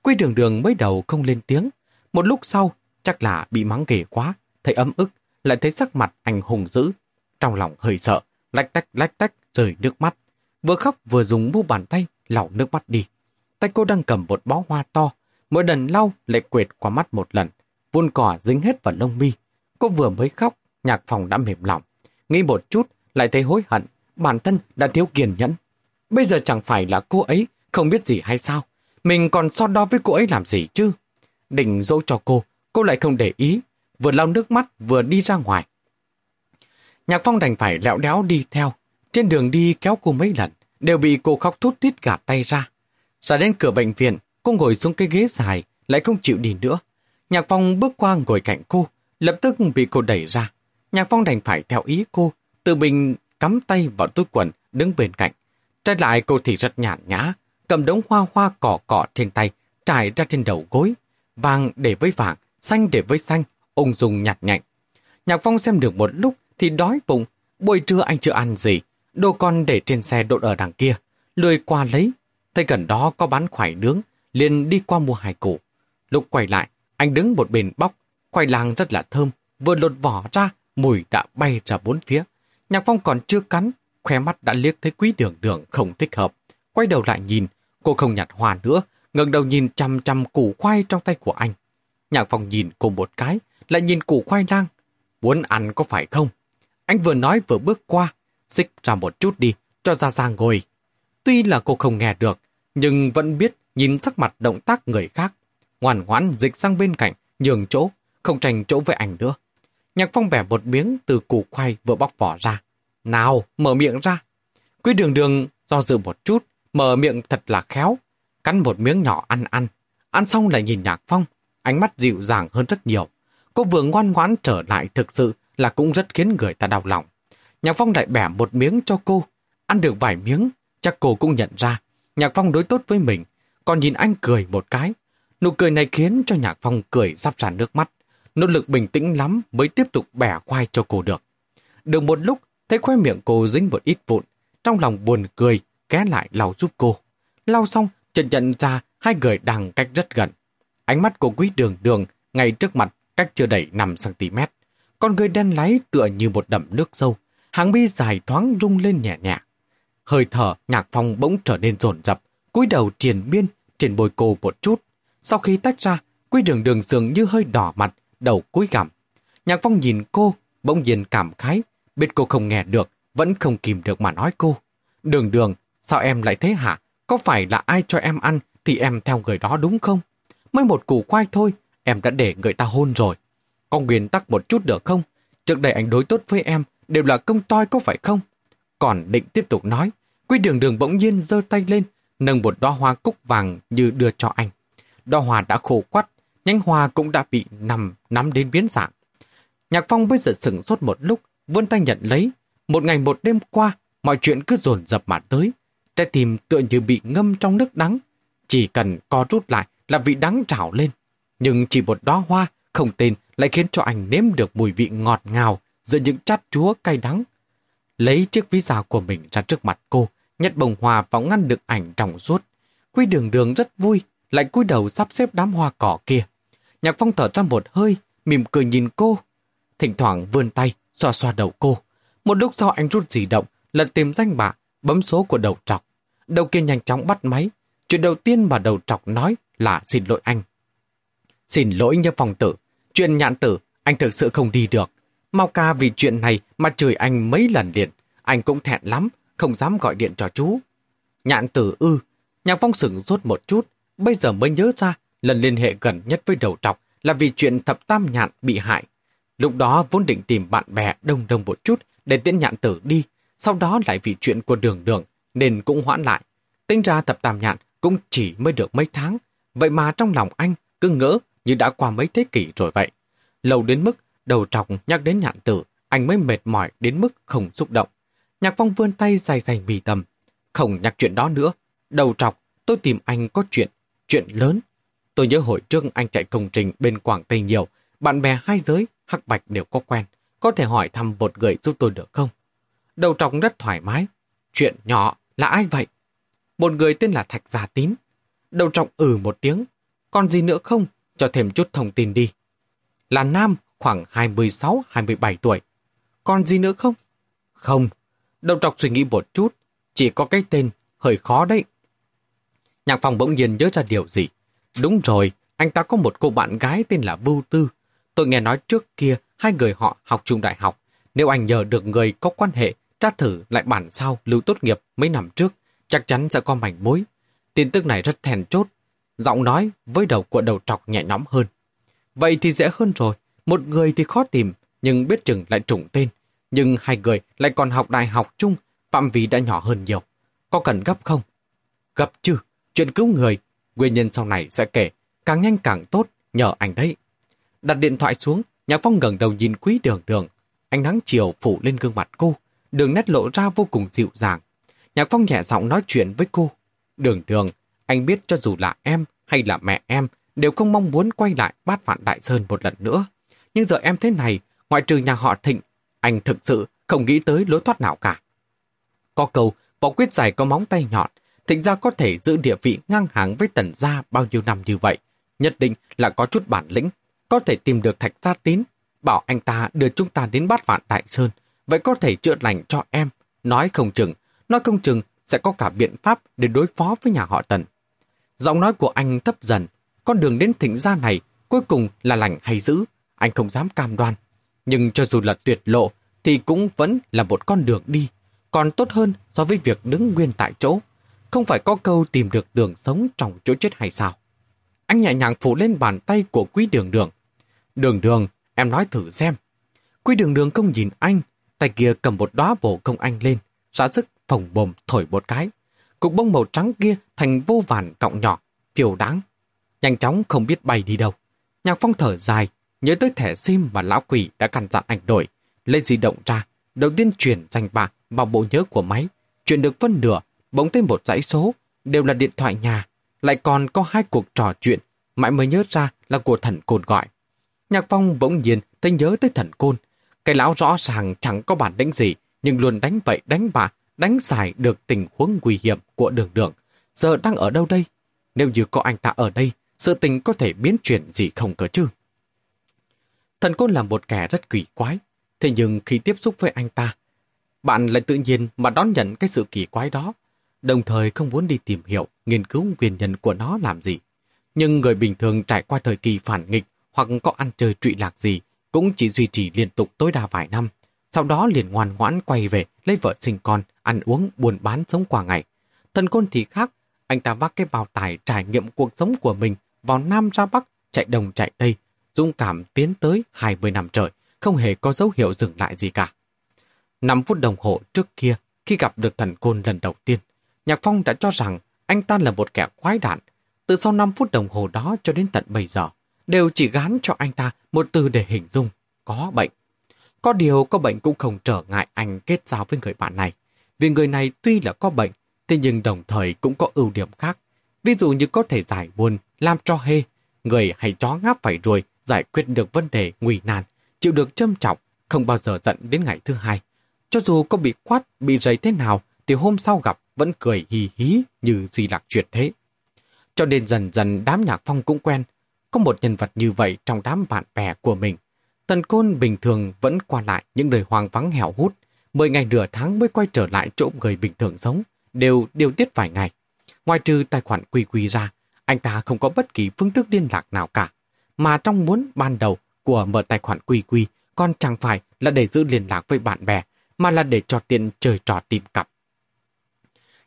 Quy đường đường mới đầu không lên tiếng. Một lúc sau, chắc là bị mắng ghê quá, thấy ấm ức, lại thấy sắc mặt anh hùng dữ. Trong lòng hơi sợ, lách tách lách tách rời nước mắt. Vừa khóc vừa dùng mu bàn tay lau nước mắt đi. Tay cô đang cầm một bó hoa to, mỗi lần lau lại quệt qua mắt một lần, vun cỏ dính hết vào lông mi. Cô vừa mới khóc, nhạc phòng đã mềm lòng. Nghĩ một chút, lại thấy hối hận, bản thân đã thiếu kiên nhẫn. Bây giờ chẳng phải là cô ấy không biết gì hay sao? Mình còn so đo với cô ấy làm gì chứ? Định dỗ cho cô, cô lại không để ý, vừa lau nước mắt vừa đi ra ngoài. Nhạc Phong đành phải lẹo đéo đi theo. Trên đường đi kéo cô mấy lần, đều bị cô khóc thút tít gạt tay ra. Ra đến cửa bệnh viện, cô ngồi xuống cái ghế dài, lại không chịu đi nữa. Nhạc Phong bước qua ngồi cạnh cô, lập tức bị cô đẩy ra. Nhạc Phong đành phải theo ý cô, tự mình cắm tay vào túi quần, đứng bên cạnh. Trái lại cô thì rất nhàn nhã, cầm đống hoa hoa cỏ cỏ trên tay, trải ra trên đầu gối. Vàng để với vàng, xanh để với xanh, ung dung nhạt nhạnh. Nhạc Phong xem được một lúc thì đói bụng, buổi trưa anh chưa ăn gì, đồ con để trên xe đột ở đằng kia, lười qua lấy. Thấy gần đó có bán khoải nướng, liền đi qua mua hải củ. Lúc quay lại, anh đứng một bên bóc, khoai lang rất là thơm, vừa lột vỏ ra, mùi đã bay ra bốn phía. Nhạc Phong còn chưa cắn, khóe mắt đã liếc thấy quý đường đường không thích hợp. Quay đầu lại nhìn, cô không nhặt hoa nữa, ngẩng đầu nhìn chăm chăm củ khoai trong tay của anh. Nhạc Phong nhìn cô một cái, lại nhìn củ khoai lang. Muốn ăn có phải không? Anh vừa nói vừa bước qua, xích ra một chút đi, cho ra ra ngồi. Tuy là cô không nghe được, nhưng vẫn biết nhìn sắc mặt động tác người khác. Ngoan ngoãn dịch sang bên cạnh, nhường chỗ, không tranh chỗ với ảnh nữa. Nhạc phong bẻ một miếng từ củ khoai vừa bóc vỏ ra. Nào, mở miệng ra. Quý đường đường do dự một chút, mở miệng thật là khéo. Cắn một miếng nhỏ ăn ăn. Ăn xong lại nhìn nhạc phong, ánh mắt dịu dàng hơn rất nhiều. Cô vừa ngoan ngoãn trở lại thực sự là cũng rất khiến người ta đau lòng. Nhạc Phong lại bẻ một miếng cho cô. Ăn được vài miếng, chắc cô cũng nhận ra. Nhạc Phong đối tốt với mình, còn nhìn anh cười một cái. Nụ cười này khiến cho Nhạc Phong cười sắp tràn nước mắt. Nỗ lực bình tĩnh lắm mới tiếp tục bẻ khoai cho cô được. Được một lúc, thấy khoe miệng cô dính một ít vụn. Trong lòng buồn cười, ghé lại lau giúp cô. Lau xong, chợt nhận ra hai người đang cách rất gần. Ánh mắt của quý đường đường ngay trước mặt cách chưa đầy 5cm. Con người đen láy tựa như một đầm nước sâu, hàng mi dài thoáng rung lên nhẹ nhẹ. Hơi thở nhạc phong bỗng trở nên rồn rập, cúi đầu triền miên trên bồi cô một chút. Sau khi tách ra, quy đường đường dường như hơi đỏ mặt, đầu cúi gằm. Nhạc phong nhìn cô, bỗng nhiên cảm khái, biết cô không nghe được, vẫn không kìm được mà nói cô. Đường đường, sao em lại thế hả? Có phải là ai cho em ăn thì em theo người đó đúng không? Mới một củ khoai thôi, em đã để người ta hôn rồi. Có nguyên tắc một chút được không? Trước đây anh đối tốt với em, đều là công toi có phải không? Còn định tiếp tục nói, Quy đường đường bỗng nhiên giơ tay lên, nâng một đóa hoa cúc vàng như đưa cho anh. Đóa hoa đã khô quắt, nhánh hoa cũng đã bị nằm nắm đến biến dạng. Nhạc Phong bây giờ sửng sốt một lúc, vươn tay nhận lấy. Một ngày một đêm qua, mọi chuyện cứ dồn dập mà tới. Trái tim tựa như bị ngâm trong nước đắng. Chỉ cần co rút lại là vị đắng trào lên. Nhưng chỉ một đóa hoa không tên lại khiến cho anh nếm được mùi vị ngọt ngào giữa những chát chúa cay đắng. Lấy chiếc ví da của mình ra trước mặt cô, nhét bông hoa vào ngăn được ảnh trong suốt. Quy đường đường rất vui, lại cúi đầu sắp xếp đám hoa cỏ kia. Nhạc phong thở ra một hơi, mỉm cười nhìn cô. Thỉnh thoảng vươn tay, xoa xoa đầu cô. Một lúc sau anh rút di động, lật tìm danh bạ, bấm số của đầu trọc. Đầu kia nhanh chóng bắt máy. Chuyện đầu tiên mà đầu trọc nói là xin lỗi anh. Xin lỗi như phòng tử. Chuyện nhạn tử, anh thực sự không đi được. Mau ca vì chuyện này mà chửi anh mấy lần điện. Anh cũng thẹn lắm, không dám gọi điện cho chú. Nhạn tử ư, nhạc phong sửng rốt một chút, bây giờ mới nhớ ra lần liên hệ gần nhất với đầu trọc là vì chuyện thập tam nhạn bị hại. Lúc đó vốn định tìm bạn bè đông đông một chút để tiễn nhạn tử đi, sau đó lại vì chuyện của đường đường nên cũng hoãn lại. Tính ra thập tam nhạn cũng chỉ mới được mấy tháng, vậy mà trong lòng anh cứ ngỡ như đã qua mấy thế kỷ rồi vậy. Lâu đến mức đầu trọc nhắc đến nhạn tử, anh mới mệt mỏi đến mức không xúc động. Nhạc phong vươn tay dài dài mì tầm. Không nhắc chuyện đó nữa. Đầu trọc, tôi tìm anh có chuyện, chuyện lớn. Tôi nhớ hồi trước anh chạy công trình bên Quảng Tây nhiều, bạn bè hai giới, hắc bạch đều có quen. Có thể hỏi thăm một người giúp tôi được không? Đầu trọc rất thoải mái. Chuyện nhỏ là ai vậy? Một người tên là Thạch Gia Tín. Đầu trọc ừ một tiếng. Còn gì nữa không? Cho thêm chút thông tin đi. Là nam, khoảng 26-27 tuổi. Còn gì nữa không? Không. Đầu trọc suy nghĩ một chút. Chỉ có cái tên, hơi khó đấy. Nhạc phòng bỗng nhiên nhớ ra điều gì. Đúng rồi, anh ta có một cô bạn gái tên là Vưu Tư. Tôi nghe nói trước kia hai người họ học chung đại học. Nếu anh nhờ được người có quan hệ, tra thử lại bản sao lưu tốt nghiệp mấy năm trước, chắc chắn sẽ có mảnh mối. Tin tức này rất thèn chốt. Giọng nói với đầu của đầu trọc nhẹ nhõm hơn. Vậy thì dễ hơn rồi. Một người thì khó tìm, nhưng biết chừng lại trùng tên. Nhưng hai người lại còn học đại học chung, phạm vi đã nhỏ hơn nhiều. Có cần gấp không? Gấp chứ, chuyện cứu người, nguyên nhân sau này sẽ kể, càng nhanh càng tốt, nhờ anh đấy. Đặt điện thoại xuống, Nhạc Phong ngẩng đầu nhìn quý đường đường. Ánh nắng chiều phủ lên gương mặt cô, đường nét lộ ra vô cùng dịu dàng. Nhạc Phong nhẹ giọng nói chuyện với cô. Đường đường, anh biết cho dù là em hay là mẹ em đều không mong muốn quay lại bát phản đại sơn một lần nữa. Nhưng giờ em thế này, ngoại trừ nhà họ thịnh, anh thực sự không nghĩ tới lối thoát nào cả. Có câu, võ quyết giải có móng tay nhọn, thịnh gia có thể giữ địa vị ngang hàng với tần gia bao nhiêu năm như vậy. Nhất định là có chút bản lĩnh, có thể tìm được thạch gia tín, bảo anh ta đưa chúng ta đến bát vạn đại sơn, vậy có thể chữa lành cho em. Nói không chừng, nói không chừng sẽ có cả biện pháp để đối phó với nhà họ tần. Giọng nói của anh thấp dần, con đường đến thịnh gia này cuối cùng là lành hay dữ, anh không dám cam đoan. Nhưng cho dù là tuyệt lộ, thì cũng vẫn là một con đường đi, còn tốt hơn so với việc đứng nguyên tại chỗ. Không phải có câu tìm được đường sống trong chỗ chết hay sao? Anh nhẹ nhàng phủ lên bàn tay của quý đường đường. Đường đường, em nói thử xem. Quý đường đường không nhìn anh, tay kia cầm một đóa bổ công anh lên, xã sức phồng bồm thổi một cái. Cục bông màu trắng kia thành vô vàn cọng nhỏ, phiêu đáng. Nhanh chóng không biết bay đi đâu. Nhạc phong thở dài, nhớ tới thẻ sim mà lão quỷ đã căn dặn anh đổi. Lấy di động ra, đầu tiên chuyển danh bạc vào bộ nhớ của máy. Chuyển được phân nửa, bỗng thêm một dãy số, đều là điện thoại nhà. Lại còn có hai cuộc trò chuyện, mãi mới nhớ ra là của thần côn gọi. Nhạc Phong bỗng nhiên thấy nhớ tới thần côn. Cái lão rõ ràng chẳng có bản lĩnh gì, nhưng luôn đánh bậy đánh bạ, đánh giải được tình huống nguy hiểm của đường đường. Giờ đang ở đâu đây? Nếu như có anh ta ở đây, sự tình có thể biến chuyển gì không cơ chứ? Thần côn là một kẻ rất kỳ quái, thế nhưng khi tiếp xúc với anh ta, bạn lại tự nhiên mà đón nhận cái sự kỳ quái đó, đồng thời không muốn đi tìm hiểu, nghiên cứu nguyên nhân của nó làm gì. Nhưng người bình thường trải qua thời kỳ phản nghịch hoặc có ăn chơi trụy lạc gì cũng chỉ duy trì liên tục tối đa vài năm, sau đó liền ngoan ngoãn quay về lấy vợ sinh con, ăn uống, buôn bán sống qua ngày. Thần côn thì khác, anh ta vác cái bào tải trải nghiệm cuộc sống của mình vào Nam ra Bắc, chạy Đông chạy Tây, dũng cảm tiến tới 20 năm trời, không hề có dấu hiệu dừng lại gì cả. 5 phút đồng hồ trước kia, khi gặp được thần côn lần đầu tiên, Nhạc Phong đã cho rằng anh ta là một kẻ quái đản. Từ sau 5 phút đồng hồ đó cho đến tận bây giờ, đều chỉ gán cho anh ta một từ để hình dung, có bệnh. Có điều có bệnh cũng không trở ngại anh kết giao với người bạn này. Vì người này tuy là có bệnh, thế nhưng đồng thời cũng có ưu điểm khác. Ví dụ như có thể giải buồn, làm cho hê, người hay chó ngáp phải ruồi, giải quyết được vấn đề nguy nan, chịu được châm trọng, không bao giờ giận đến ngày thứ hai. Cho dù có bị quát, bị rầy thế nào, thì hôm sau gặp vẫn cười hì hí như gì lạc chuyện thế. Cho nên dần dần đám nhạc phong cũng quen, có một nhân vật như vậy trong đám bạn bè của mình. Tần Côn bình thường vẫn qua lại những đời hoang vắng hẻo hút, mười ngày nửa tháng mới quay trở lại chỗ người bình thường sống, đều điều tiết vài ngày. Ngoài trừ tài khoản quy quy ra, anh ta không có bất kỳ phương thức liên lạc nào cả. Mà trong muốn ban đầu của mở tài khoản quy quy còn chẳng phải là để giữ liên lạc với bạn bè, mà là để cho tiện chơi trò tìm cặp.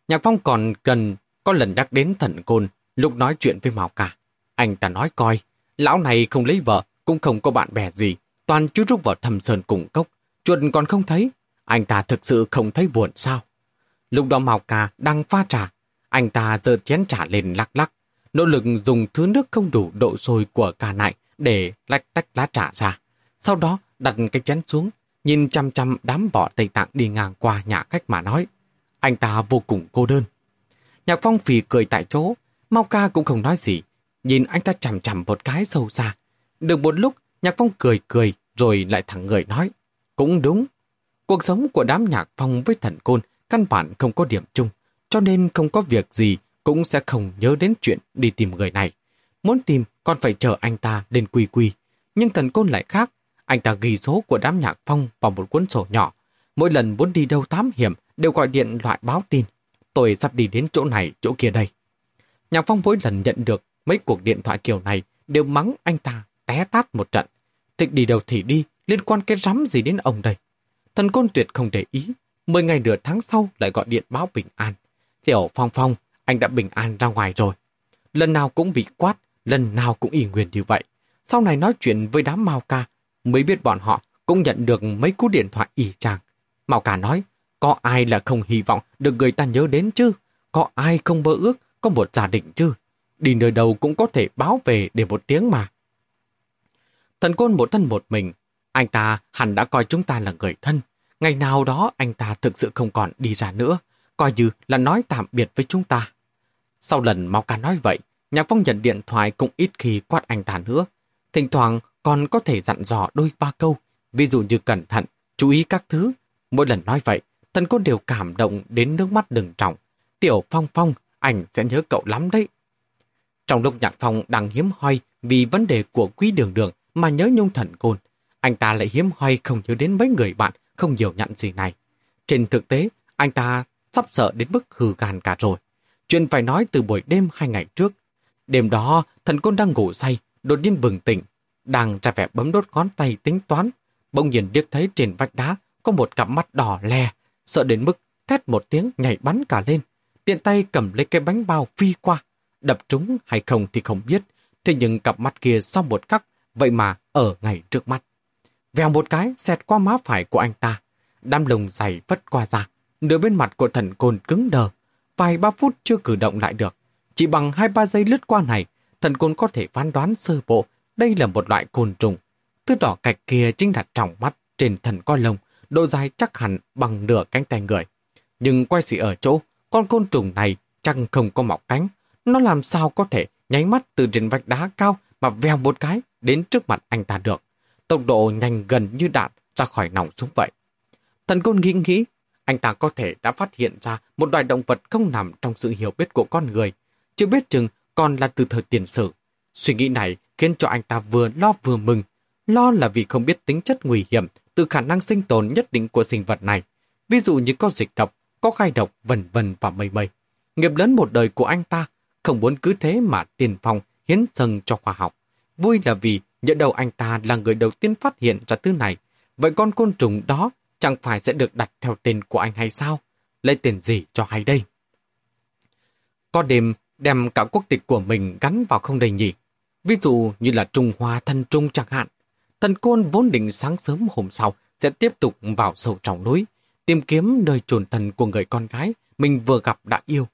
Nhạc Phong còn cần có lần nhắc đến thần côn lúc nói chuyện với Mao Cả. Anh ta nói coi, lão này không lấy vợ, cũng không có bạn bè gì, toàn chú rút vào thầm sơn cùng cốc, chuột còn không thấy. Anh ta thực sự không thấy buồn sao? Lúc đó Mao Cả đang pha trà, anh ta giơ chén trà lên lắc lắc, nỗ lực dùng thứ nước không đủ độ sôi của cà nại để lách tách lá trà ra. Sau đó đặt cái chén xuống, nhìn chăm chăm đám bỏ Tây Tạng đi ngang qua nhà khách mà nói. Anh ta vô cùng cô đơn. Nhạc Phong phì cười tại chỗ, Mau ca cũng không nói gì, nhìn anh ta chằm chằm một cái sâu xa. Được một lúc, Nhạc Phong cười cười rồi lại thẳng người nói. Cũng đúng. Cuộc sống của đám Nhạc Phong với thần côn căn bản không có điểm chung, cho nên không có việc gì cũng sẽ không nhớ đến chuyện đi tìm người này. Muốn tìm còn phải chờ anh ta lên quy quy. Nhưng thần côn lại khác. Anh ta ghi số của đám Nhạc Phong vào một cuốn sổ nhỏ. Mỗi lần muốn đi đâu thám hiểm đều gọi điện loại báo tin. Tôi sắp đi đến chỗ này, chỗ kia đây. Nhạc Phong mỗi lần nhận được mấy cuộc điện thoại kiểu này đều mắng anh ta té tát một trận. Thích đi đâu thì đi, liên quan cái rắm gì đến ông đây. Thần côn tuyệt không để ý, mười ngày nửa tháng sau lại gọi điện báo bình an. Tiểu Phong Phong, anh đã bình an ra ngoài rồi. Lần nào cũng bị quát, lần nào cũng y nguyên như vậy. Sau này nói chuyện với đám Mao Ca, mới biết bọn họ cũng nhận được mấy cú điện thoại y chang. Mao Ca nói, có ai là không hy vọng được người ta nhớ đến chứ? Có ai không mơ ước có một gia đình chứ? Đi nơi đâu cũng có thể báo về để một tiếng mà. Thần côn một thân một mình, anh ta hẳn đã coi chúng ta là người thân. Ngày nào đó anh ta thực sự không còn đi ra nữa, coi như là nói tạm biệt với chúng ta. Sau lần Mao Ca nói vậy, Nhạc Phong nhận điện thoại cũng ít khi quát anh ta nữa. Thỉnh thoảng còn có thể dặn dò đôi ba câu, ví dụ như cẩn thận, chú ý các thứ. Mỗi lần nói vậy, thần côn đều cảm động đến nước mắt đừng trọng. Tiểu Phong Phong, anh sẽ nhớ cậu lắm đấy. Trong lúc Nhạc Phong đang hiếm hoi vì vấn đề của quý đường đường mà nhớ nhung thần côn, anh ta lại hiếm hoi không nhớ đến mấy người bạn không nhiều nhận gì này. Trên thực tế, anh ta sắp sợ đến mức hừ gan cả rồi. Chuyện phải nói từ buổi đêm hai ngày trước. Đêm đó, thần côn đang ngủ say, đột nhiên bừng tỉnh, đang ra vẻ bấm đốt ngón tay tính toán. Bỗng nhiên điếc thấy trên vách đá có một cặp mắt đỏ lè, sợ đến mức thét một tiếng nhảy bắn cả lên. Tiện tay cầm lấy cái bánh bao phi qua, đập trúng hay không thì không biết, thế nhưng cặp mắt kia sau một khắc, vậy mà ở ngay trước mắt. Vèo một cái xẹt qua má phải của anh ta, đám lồng dày vất qua ra, nửa bên mặt của thần côn cứng đờ, vài ba phút chưa cử động lại được. Chỉ bằng hai ba giây lướt qua này, thần côn có thể phán đoán sơ bộ đây là một loại côn trùng. Thứ đỏ cạch kia chính là trọng mắt trên thần con lông, độ dài chắc hẳn bằng nửa cánh tay người. Nhưng quay xỉ ở chỗ, con côn trùng này chẳng không có mọc cánh. Nó làm sao có thể nháy mắt từ trên vách đá cao mà vèo một cái đến trước mặt anh ta được. Tốc độ nhanh gần như đạn ra khỏi nòng súng vậy. Thần côn nghĩ nghĩ, anh ta có thể đã phát hiện ra một loài động vật không nằm trong sự hiểu biết của con người. Chưa biết chừng còn là từ thời tiền sử. Suy nghĩ này khiến cho anh ta vừa lo vừa mừng. Lo là vì không biết tính chất nguy hiểm từ khả năng sinh tồn nhất định của sinh vật này. Ví dụ như có dịch độc, có khai độc, vần vần và mây mây. Nghiệp lớn một đời của anh ta không muốn cứ thế mà tiền phong hiến dâng cho khoa học. Vui là vì nhận đầu anh ta là người đầu tiên phát hiện ra thứ này. Vậy con côn trùng đó chẳng phải sẽ được đặt theo tên của anh hay sao? Lấy tiền gì cho hay đây? Có đêm đem cả quốc tịch của mình gắn vào không đầy nhỉ? Ví dụ như là Trung Hoa thân Trung chẳng hạn. Thần Côn vốn định sáng sớm hôm sau sẽ tiếp tục vào sâu trong núi, tìm kiếm nơi trồn thần của người con gái mình vừa gặp đã yêu.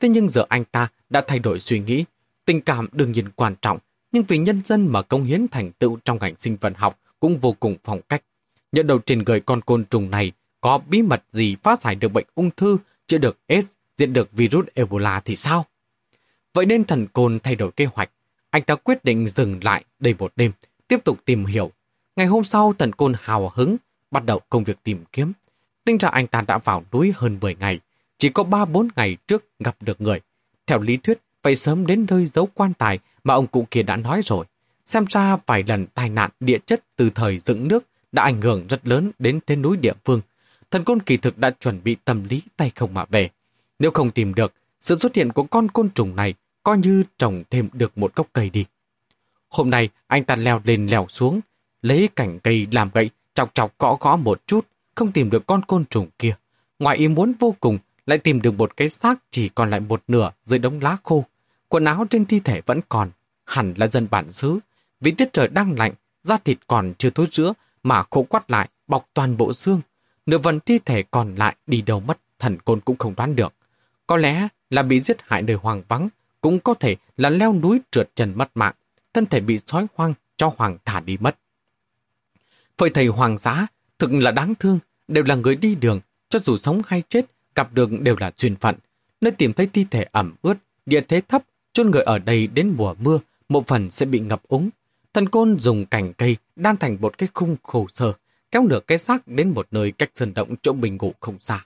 Thế nhưng giờ anh ta đã thay đổi suy nghĩ. Tình cảm đương nhiên quan trọng, nhưng vì nhân dân mà công hiến thành tựu trong ngành sinh vật học cũng vô cùng phong cách. Nhận đầu trên người con côn trùng này có bí mật gì phá giải được bệnh ung thư, chữa được AIDS, diệt được virus Ebola thì sao? Vậy nên thần côn thay đổi kế hoạch, anh ta quyết định dừng lại đây một đêm, tiếp tục tìm hiểu. Ngày hôm sau, thần côn hào hứng, bắt đầu công việc tìm kiếm. Tính ra anh ta đã vào núi hơn 10 ngày, chỉ có 3-4 ngày trước gặp được người. Theo lý thuyết, phải sớm đến nơi giấu quan tài mà ông cụ kia đã nói rồi. Xem ra vài lần tai nạn địa chất từ thời dựng nước đã ảnh hưởng rất lớn đến thế núi địa phương. Thần côn kỳ thực đã chuẩn bị tâm lý tay không mà về. Nếu không tìm được, sự xuất hiện của con côn trùng này coi như trồng thêm được một gốc cây đi. Hôm nay, anh ta leo lên leo xuống, lấy cành cây làm gậy, chọc chọc gõ gõ một chút, không tìm được con côn trùng kia. Ngoài ý muốn vô cùng, lại tìm được một cái xác chỉ còn lại một nửa dưới đống lá khô. Quần áo trên thi thể vẫn còn, hẳn là dân bản xứ. Vì tiết trời đang lạnh, da thịt còn chưa thối rữa mà khô quắt lại, bọc toàn bộ xương. Nửa phần thi thể còn lại đi đâu mất, thần côn cũng không đoán được. Có lẽ là bị giết hại nơi hoàng vắng, cũng có thể là leo núi trượt chân mất mạng, thân thể bị sói hoang cho hoàng thả đi mất. Phơi thầy hoàng giá thực là đáng thương, đều là người đi đường, cho dù sống hay chết, gặp đường đều là duyên phận. Nơi tìm thấy thi thể ẩm ướt, địa thế thấp, chôn người ở đây đến mùa mưa một phần sẽ bị ngập úng. Thần côn dùng cành cây đan thành một cái khung khổ sở, kéo nửa cái xác đến một nơi cách sơn động chỗ mình ngủ không xa.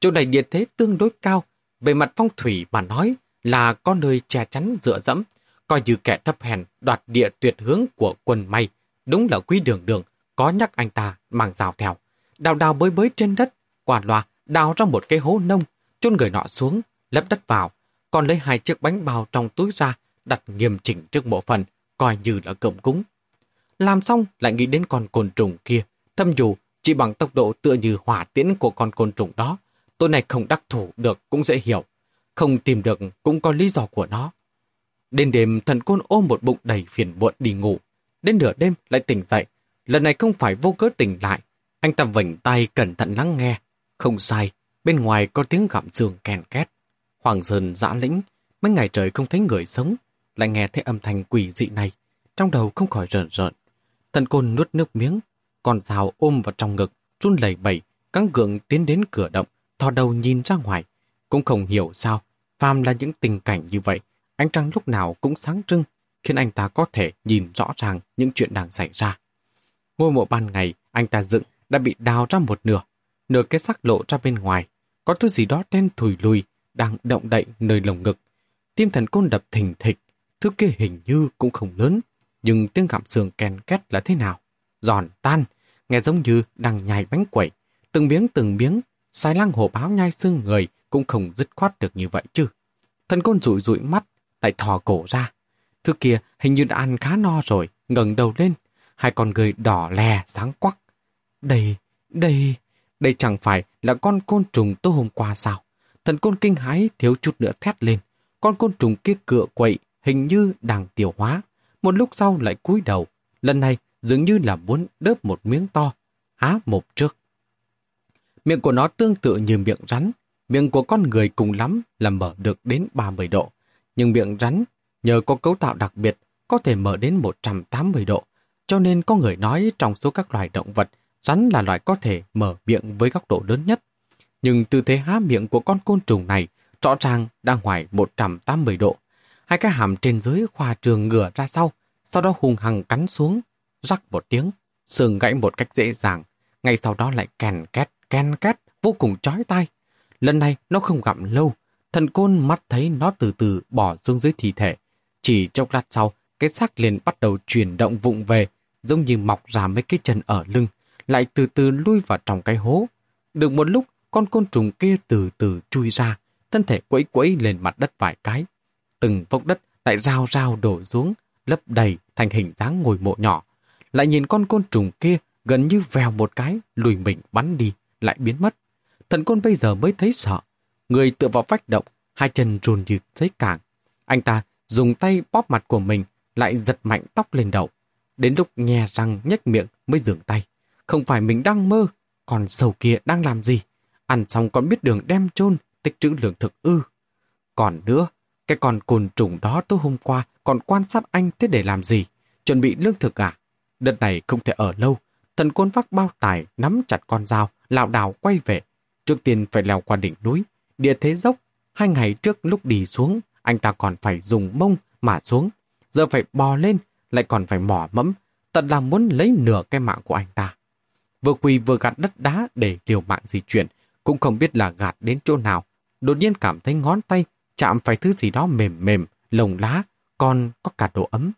Chỗ này địa thế tương đối cao, về mặt phong thủy mà nói là có nơi che chắn dựa dẫm, coi như kẻ thấp hèn đoạt địa tuyệt hướng của quân may. Đúng là quý đường đường, có nhắc anh ta mang rào theo. Đào đào bới bới trên đất, quả loa đào ra một cái hố nông, chôn người nọ xuống, lấp đất vào, còn lấy hai chiếc bánh bao trong túi ra, đặt nghiêm chỉnh trước mộ phần, coi như là cơm cúng. Làm xong lại nghĩ đến con côn trùng kia, thâm dù chỉ bằng tốc độ tựa như hỏa tiễn của con côn trùng đó, tôi này không đắc thủ được cũng dễ hiểu, không tìm được cũng có lý do của nó. Đến đêm thần côn ôm một bụng đầy phiền muộn đi ngủ, đến nửa đêm lại tỉnh dậy, lần này không phải vô cớ tỉnh lại, anh ta vảnh tay cẩn thận lắng nghe, không sai, bên ngoài có tiếng gặm giường kèn két. Hoàng Sơn dã lĩnh, mấy ngày trời không thấy người sống, lại nghe thấy âm thanh quỷ dị này, trong đầu không khỏi rợn rợn. Thần côn nuốt nước miếng, con dao ôm vào trong ngực, run lẩy bẩy, căng gượng tiến đến cửa động, thò đầu nhìn ra ngoài. Cũng không hiểu sao, phàm là những tình cảnh như vậy, ánh trăng lúc nào cũng sáng trưng, khiến anh ta có thể nhìn rõ ràng những chuyện đang xảy ra. Ngôi mộ ban ngày, anh ta dựng đã bị đào ra một nửa, nửa cái xác lộ ra bên ngoài. Có thứ gì đó đen thùi lùi, đang động đậy nơi lồng ngực. Tim thần côn đập thình thịch, thứ kia hình như cũng không lớn, nhưng tiếng gặm xương ken két là thế nào? Giòn tan, nghe giống như đang nhai bánh quẩy. Từng miếng từng miếng, sai lăng hổ báo nhai xương người cũng không dứt khoát được như vậy chứ. Thần côn rụi rụi mắt, lại thò cổ ra. Thứ kia hình như đã ăn khá no rồi, ngẩng đầu lên. Hai con người đỏ lè, sáng quắc. Đây, đây, đây chẳng phải là con côn trùng tối hôm qua sao? Thần côn kinh hãi thiếu chút nữa thét lên. Con côn trùng kia cựa quậy, hình như đang tiêu hóa. Một lúc sau lại cúi đầu. Lần này dường như là muốn đớp một miếng to, há một trước. Miệng của nó tương tự như miệng rắn. Miệng của con người cùng lắm là mở được đến 30 độ. Nhưng miệng rắn, nhờ có cấu tạo đặc biệt, có thể mở đến 180 độ. Cho nên có người nói trong số các loài động vật, rắn là loài có thể mở miệng với góc độ lớn nhất. Nhưng tư thế há miệng của con côn trùng này rõ ràng đang ngoài 180 độ. Hai cái hàm trên dưới khoa trường ngửa ra sau, sau đó hùng hằng cắn xuống, rắc một tiếng, xương gãy một cách dễ dàng. Ngay sau đó lại kèn két, ken két, vô cùng chói tai. Lần này nó không gặm lâu, thần côn mắt thấy nó từ từ bỏ xuống dưới thi thể. Chỉ chốc lát sau, cái xác liền bắt đầu chuyển động vụng về, giống như mọc ra mấy cái chân ở lưng, lại từ từ lui vào trong cái hố. Được một lúc, con côn trùng kia từ từ chui ra, thân thể quẫy quẫy lên mặt đất vài cái. Từng vốc đất lại rao rao đổ xuống, lấp đầy thành hình dáng ngồi mộ nhỏ. Lại nhìn con côn trùng kia gần như vèo một cái, lùi mình bắn đi, lại biến mất. Thần côn bây giờ mới thấy sợ. Người tựa vào vách động, hai chân run như giấy cảng. Anh ta dùng tay bóp mặt của mình, lại giật mạnh tóc lên đầu. Đến lúc nghe răng nhếch miệng mới dừng tay. Không phải mình đang mơ, còn sầu kia đang làm gì? Ăn xong còn biết đường đem chôn tích trữ lương thực ư. Còn nữa, cái con côn trùng đó tối hôm qua còn quan sát anh thế để làm gì? Chuẩn bị lương thực à? Đợt này không thể ở lâu. Thần côn vác bao tải, nắm chặt con dao, lạo đảo quay về. Trước tiên phải leo qua đỉnh núi. Địa thế dốc, hai ngày trước lúc đi xuống, anh ta còn phải dùng mông mà xuống. Giờ phải bò lên, lại còn phải mỏ mẫm. Tận là muốn lấy nửa cái mạng của anh ta. Vừa quỳ vừa gạt đất đá để liều mạng di chuyển, cũng không biết là gạt đến chỗ nào. Đột nhiên cảm thấy ngón tay chạm phải thứ gì đó mềm mềm, lồng lá, còn có cả độ ấm.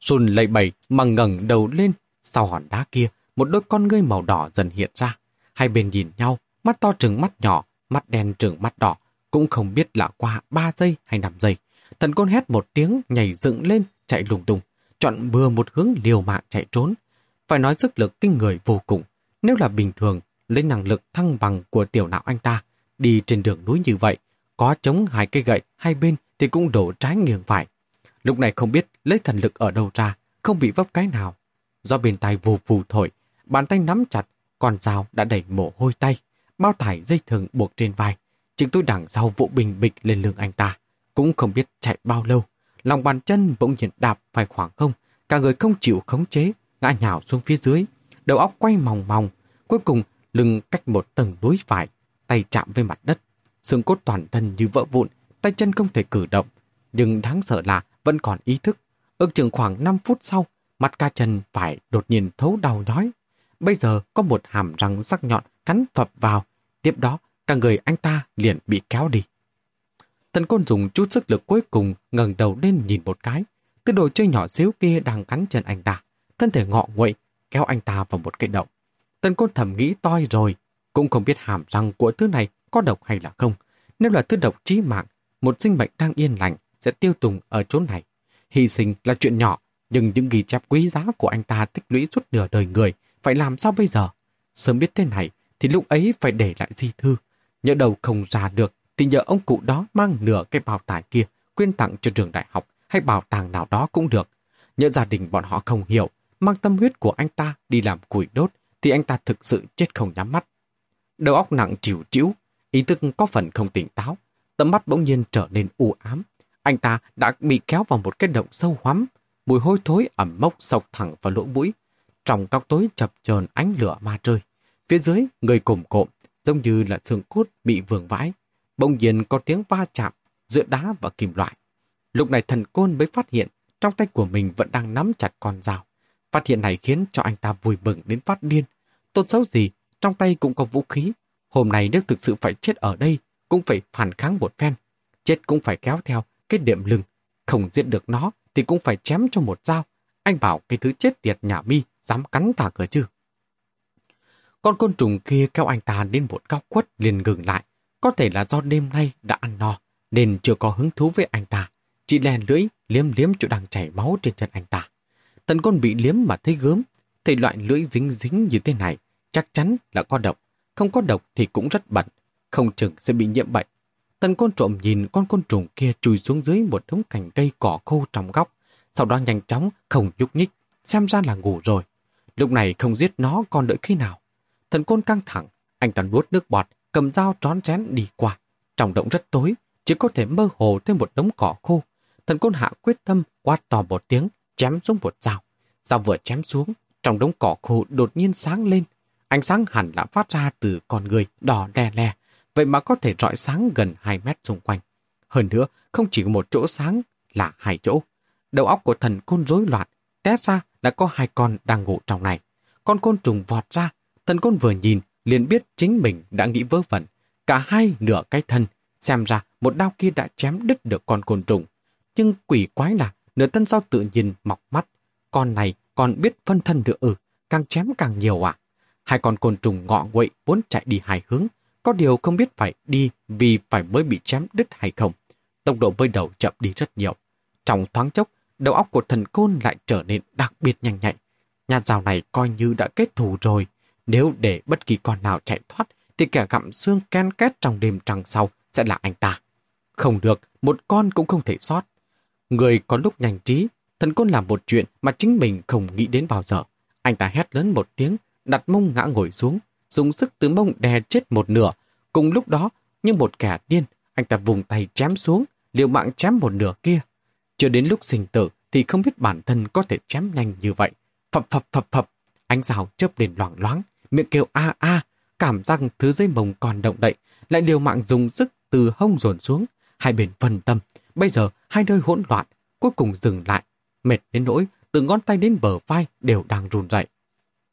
Sùn lầy bầy mà ngẩng đầu lên, sau hòn đá kia, một đôi con ngươi màu đỏ dần hiện ra. Hai bên nhìn nhau, mắt to trừng mắt nhỏ, mắt đen trừng mắt đỏ, cũng không biết là qua 3 giây hay 5 giây. Thần côn hét một tiếng, nhảy dựng lên, chạy lùng tung, chọn bừa một hướng liều mạng chạy trốn. Phải nói sức lực kinh người vô cùng. Nếu là bình thường, lấy năng lực thăng bằng của tiểu não anh ta, đi trên đường núi như vậy, có chống hai cây gậy hai bên thì cũng đổ trái nghiêng phải. Lúc này không biết lấy thần lực ở đâu ra, không bị vấp cái nào. Do bên tay vù vù thổi, bàn tay nắm chặt, con dao đã đẩy mồ hôi tay, bao tải dây thừng buộc trên vai. Chính tôi đằng sau vụ bình bịch lên lưng anh ta, cũng không biết chạy bao lâu. Lòng bàn chân bỗng nhiên đạp phải khoảng không, cả người không chịu khống chế, ngã nhào xuống phía dưới, đầu óc quay mòng mòng, cuối cùng lưng cách một tầng núi phải, tay chạm với mặt đất, xương cốt toàn thân như vỡ vụn, tay chân không thể cử động. Nhưng đáng sợ là vẫn còn ý thức. Ước chừng khoảng 5 phút sau, mắt ca chân phải đột nhiên thấu đau nhói. Bây giờ có một hàm răng sắc nhọn cắn phập vào. Tiếp đó, cả người anh ta liền bị kéo đi. Thần côn dùng chút sức lực cuối cùng ngẩng đầu lên nhìn một cái. Thứ đồ chơi nhỏ xíu kia đang cắn chân anh ta. Thân thể ngọ nguậy kéo anh ta vào một cái động. Thần côn thầm nghĩ toi rồi. Cũng không biết hàm răng của thứ này có độc hay là không. Nếu là thứ độc chí mạng, một sinh mệnh đang yên lành sẽ tiêu tùng ở chỗ này. Hy sinh là chuyện nhỏ, nhưng những ghi chép quý giá của anh ta tích lũy suốt nửa đời người, phải làm sao bây giờ? Sớm biết thế này, thì lúc ấy phải để lại di thư. Nhớ đầu không ra được, thì nhờ ông cụ đó mang nửa cái bào tải kia, quyên tặng cho trường đại học hay bảo tàng nào đó cũng được. Nhớ gia đình bọn họ không hiểu, mang tâm huyết của anh ta đi làm củi đốt, thì anh ta thực sự chết không nhắm mắt. Đầu óc nặng chịu chịu, ý thức có phần không tỉnh táo, tầm mắt bỗng nhiên trở nên u ám. Anh ta đã bị kéo vào một cái động sâu hoắm, mùi hôi thối ẩm mốc sộc thẳng vào lỗ mũi. Trong góc tối chập chờn ánh lửa ma rơi. Phía dưới, người cồm cộm, giống như là xương cốt bị vương vãi. Bỗng nhiên có tiếng va chạm giữa đá và kim loại. Lúc này thần côn mới phát hiện trong tay của mình vẫn đang nắm chặt con dao. Phát hiện này khiến cho anh ta vui mừng đến phát điên. Tốt xấu gì, trong tay cũng có vũ khí. Hôm nay nếu thực sự phải chết ở đây, cũng phải phản kháng một phen. Chết cũng phải kéo theo cái điểm lưng. Không giết được nó thì cũng phải chém cho một dao. Anh bảo cái thứ chết tiệt nhà mi dám cắn ta cửa chứ. Con côn trùng kia kéo anh ta đến một góc quất liền ngừng lại. Có thể là do đêm nay đã ăn no, nên chưa có hứng thú với anh ta. Chỉ lè lưỡi, liếm liếm chỗ đang chảy máu trên chân anh ta. Tần con bị liếm mà thấy gớm. Thì loại lưỡi dính dính như thế này, chắc chắn là có độc. Không có độc thì cũng rất bẩn, không chừng sẽ bị nhiễm bệnh. Tần côn trộm nhìn con côn trùng kia chui xuống dưới một đống cành cây cỏ khô trong góc, sau đó nhanh chóng không nhúc nhích, xem ra là ngủ rồi. Lúc này không giết nó còn đợi khi nào. Thần côn căng thẳng, anh ta nuốt nước bọt, cầm dao trón chén đi qua. Trong động rất tối, chỉ có thể mơ hồ thêm một đống cỏ khô. Thần côn hạ quyết tâm quát to một tiếng, chém xuống một dao. Dao vừa chém xuống, trong đống cỏ khô đột nhiên sáng lên. Ánh sáng hẳn đã phát ra từ con người đỏ đe le, vậy mà có thể rọi sáng gần 2 mét xung quanh. Hơn nữa, không chỉ một chỗ sáng, là hai chỗ. Đầu óc của thần côn rối loạn, té ra đã có hai con đang ngủ trong này. Con côn trùng vọt ra, thần côn vừa nhìn, liền biết chính mình đã nghĩ vớ vẩn. Cả hai nửa cái thân, xem ra một đao kia đã chém đứt được con côn trùng. Nhưng quỷ quái là nửa thân sau tự nhiên mọc mắt. Con này còn biết phân thân nữa ừ, càng chém càng nhiều à. Hai con côn trùng ngọ nguậy muốn chạy đi hai hướng, có điều không biết phải đi vì phải mới bị chém đứt hay không. Tốc độ bơi đầu chậm đi rất nhiều. Trong thoáng chốc, đầu óc của thần côn lại trở nên đặc biệt nhanh nhạy. Nhà rào này coi như đã kết thù rồi. Nếu để bất kỳ con nào chạy thoát, thì kẻ gặm xương ken két trong đêm trăng sau sẽ là anh ta. Không được, một con cũng không thể sót. Người có lúc nhanh trí, thần côn làm một chuyện mà chính mình không nghĩ đến bao giờ. Anh ta hét lớn một tiếng, đặt mông ngã ngồi xuống, dùng sức từ mông đè chết một nửa. Cùng lúc đó, như một kẻ điên, anh ta vùng tay chém xuống, liều mạng chém một nửa kia. Chưa đến lúc sinh tử thì không biết bản thân có thể chém nhanh như vậy. Phập phập phập phập, ánh rào chớp lên loảng loáng, miệng kêu a a, cảm giác thứ dưới mông còn động đậy, lại liều mạng dùng sức từ hông dồn xuống, hai bên phân tâm. Bây giờ hai nơi hỗn loạn, cuối cùng dừng lại, mệt đến nỗi từ ngón tay đến bờ vai đều đang run rẩy.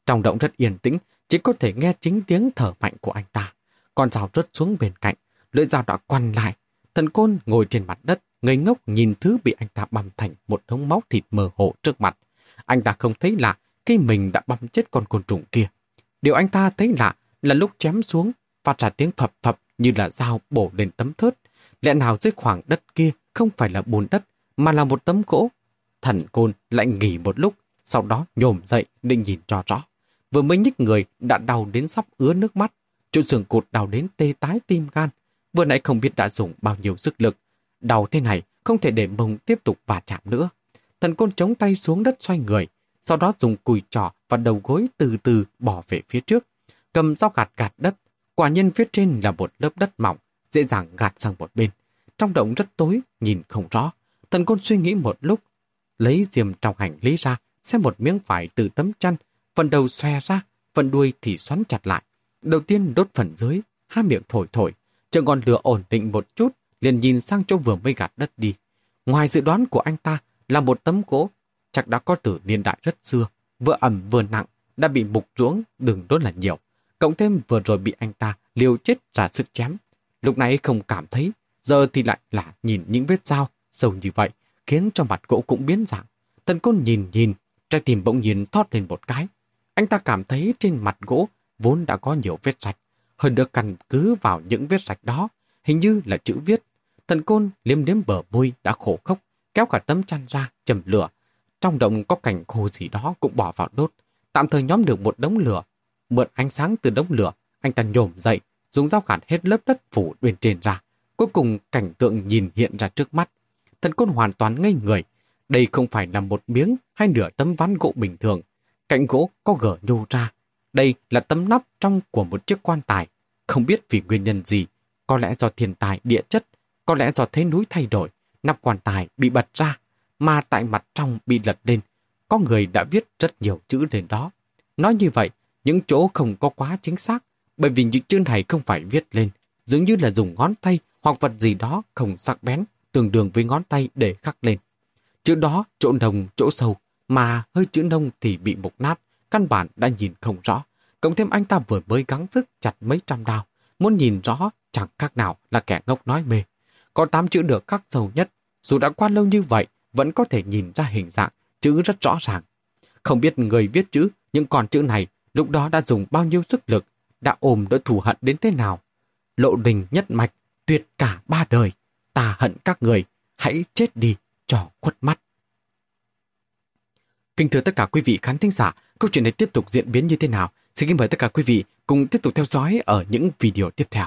Trong động rất yên tĩnh, chỉ có thể nghe chính tiếng thở mạnh của anh ta. Con rào rớt xuống bên cạnh, lưỡi dao đã quằn lại. Thần côn ngồi trên mặt đất, ngây ngốc nhìn thứ bị anh ta băm thành một đống máu thịt mờ hồ trước mặt. Anh ta không thấy lạ khi mình đã băm chết con côn trùng kia. Điều anh ta thấy lạ là lúc chém xuống, phát ra tiếng phập phập như là dao bổ lên tấm thớt. Lẽ nào dưới khoảng đất kia không phải là bùn đất, mà là một tấm gỗ. Thần côn lại nghỉ một lúc, sau đó nhổm dậy định nhìn cho rõ. Vừa mới nhích người đã đau đến sắp ứa nước mắt. Chỗ xương cụt đau đến tê tái tim gan. Vừa nãy không biết đã dùng bao nhiêu sức lực. Đau thế này không thể để mông tiếp tục va chạm nữa. Thần côn chống tay xuống đất xoay người, sau đó dùng cùi trỏ và đầu gối từ từ bỏ về phía trước. Cầm dao gạt gạt đất, quả nhiên phía trên là một lớp đất mỏng, dễ dàng gạt sang một bên. Trong động rất tối, nhìn không rõ. Thần côn suy nghĩ một lúc, lấy diềm trong hành lý ra, xem một miếng vải từ tấm chăn, phần đầu xòe ra, phần đuôi thì xoắn chặt lại. Đầu tiên đốt phần dưới, hai miệng thổi thổi, chờ ngọn lửa ổn định một chút, liền nhìn sang chỗ vừa mới gạt đất đi. Ngoài dự đoán của anh ta là một tấm gỗ, chắc đã có từ niên đại rất xưa, vừa ẩm vừa nặng, đã bị mục ruỗng đừng đốt là nhiều. Cộng thêm vừa rồi bị anh ta liều chết ra sức chém. Lúc nãy không cảm thấy, giờ thì lại là nhìn những vết dao sâu như vậy, khiến cho mặt gỗ cũng biến dạng. Tần côn nhìn nhìn, trái tim bỗng nhiên thoát lên một cái. Anh ta cảm thấy trên mặt gỗ vốn đã có nhiều vết rạch, hơn được căn cứ vào những vết rạch đó, hình như là chữ viết. Thần côn liếm liếm bờ môi đã khổ khốc, kéo cả tấm chăn ra, chầm lửa. Trong động có cảnh khô gì đó cũng bỏ vào đốt, tạm thời nhóm được một đống lửa. Mượn ánh sáng từ đống lửa, anh ta nhổm dậy, dùng dao gạt hết lớp đất phủ bên trên ra. Cuối cùng cảnh tượng nhìn hiện ra trước mắt. Thần côn hoàn toàn ngây người. Đây không phải là một miếng hay nửa tấm ván gỗ bình thường. Cạnh gỗ có gở nhô ra. Đây là tấm nắp trong của một chiếc quan tài. Không biết vì nguyên nhân gì. Có lẽ do thiên tài địa chất. Có lẽ do thế núi thay đổi. Nắp quan tài bị bật ra. Mà tại mặt trong bị lật lên. Có người đã viết rất nhiều chữ lên đó. Nói như vậy, những chỗ không có quá chính xác. Bởi vì những chữ này không phải viết lên. Dường như là dùng ngón tay hoặc vật gì đó không sắc bén, tương đương với ngón tay để khắc lên. Chữ đó chỗ đồng chỗ sâu, mà hơi chữ nông thì bị mục nát, căn bản đã nhìn không rõ. Cộng thêm anh ta vừa mới gắng sức chặt mấy trăm đao, muốn nhìn rõ chẳng khác nào là kẻ ngốc nói mê. Có tám chữ được khắc sâu nhất, dù đã qua lâu như vậy, vẫn có thể nhìn ra hình dạng, chữ rất rõ ràng. Không biết người viết chữ, nhưng còn chữ này lúc đó đã dùng bao nhiêu sức lực, đã ôm đỡ thù hận đến thế nào. Lộ đình nhất mạch, tuyệt cả ba đời. Ta hận các người, hãy chết đi, cho khuất mắt. Kính thưa tất cả quý vị khán thính giả, câu chuyện này tiếp tục diễn biến như thế nào? Xin kính mời tất cả quý vị cùng tiếp tục theo dõi ở những video tiếp theo.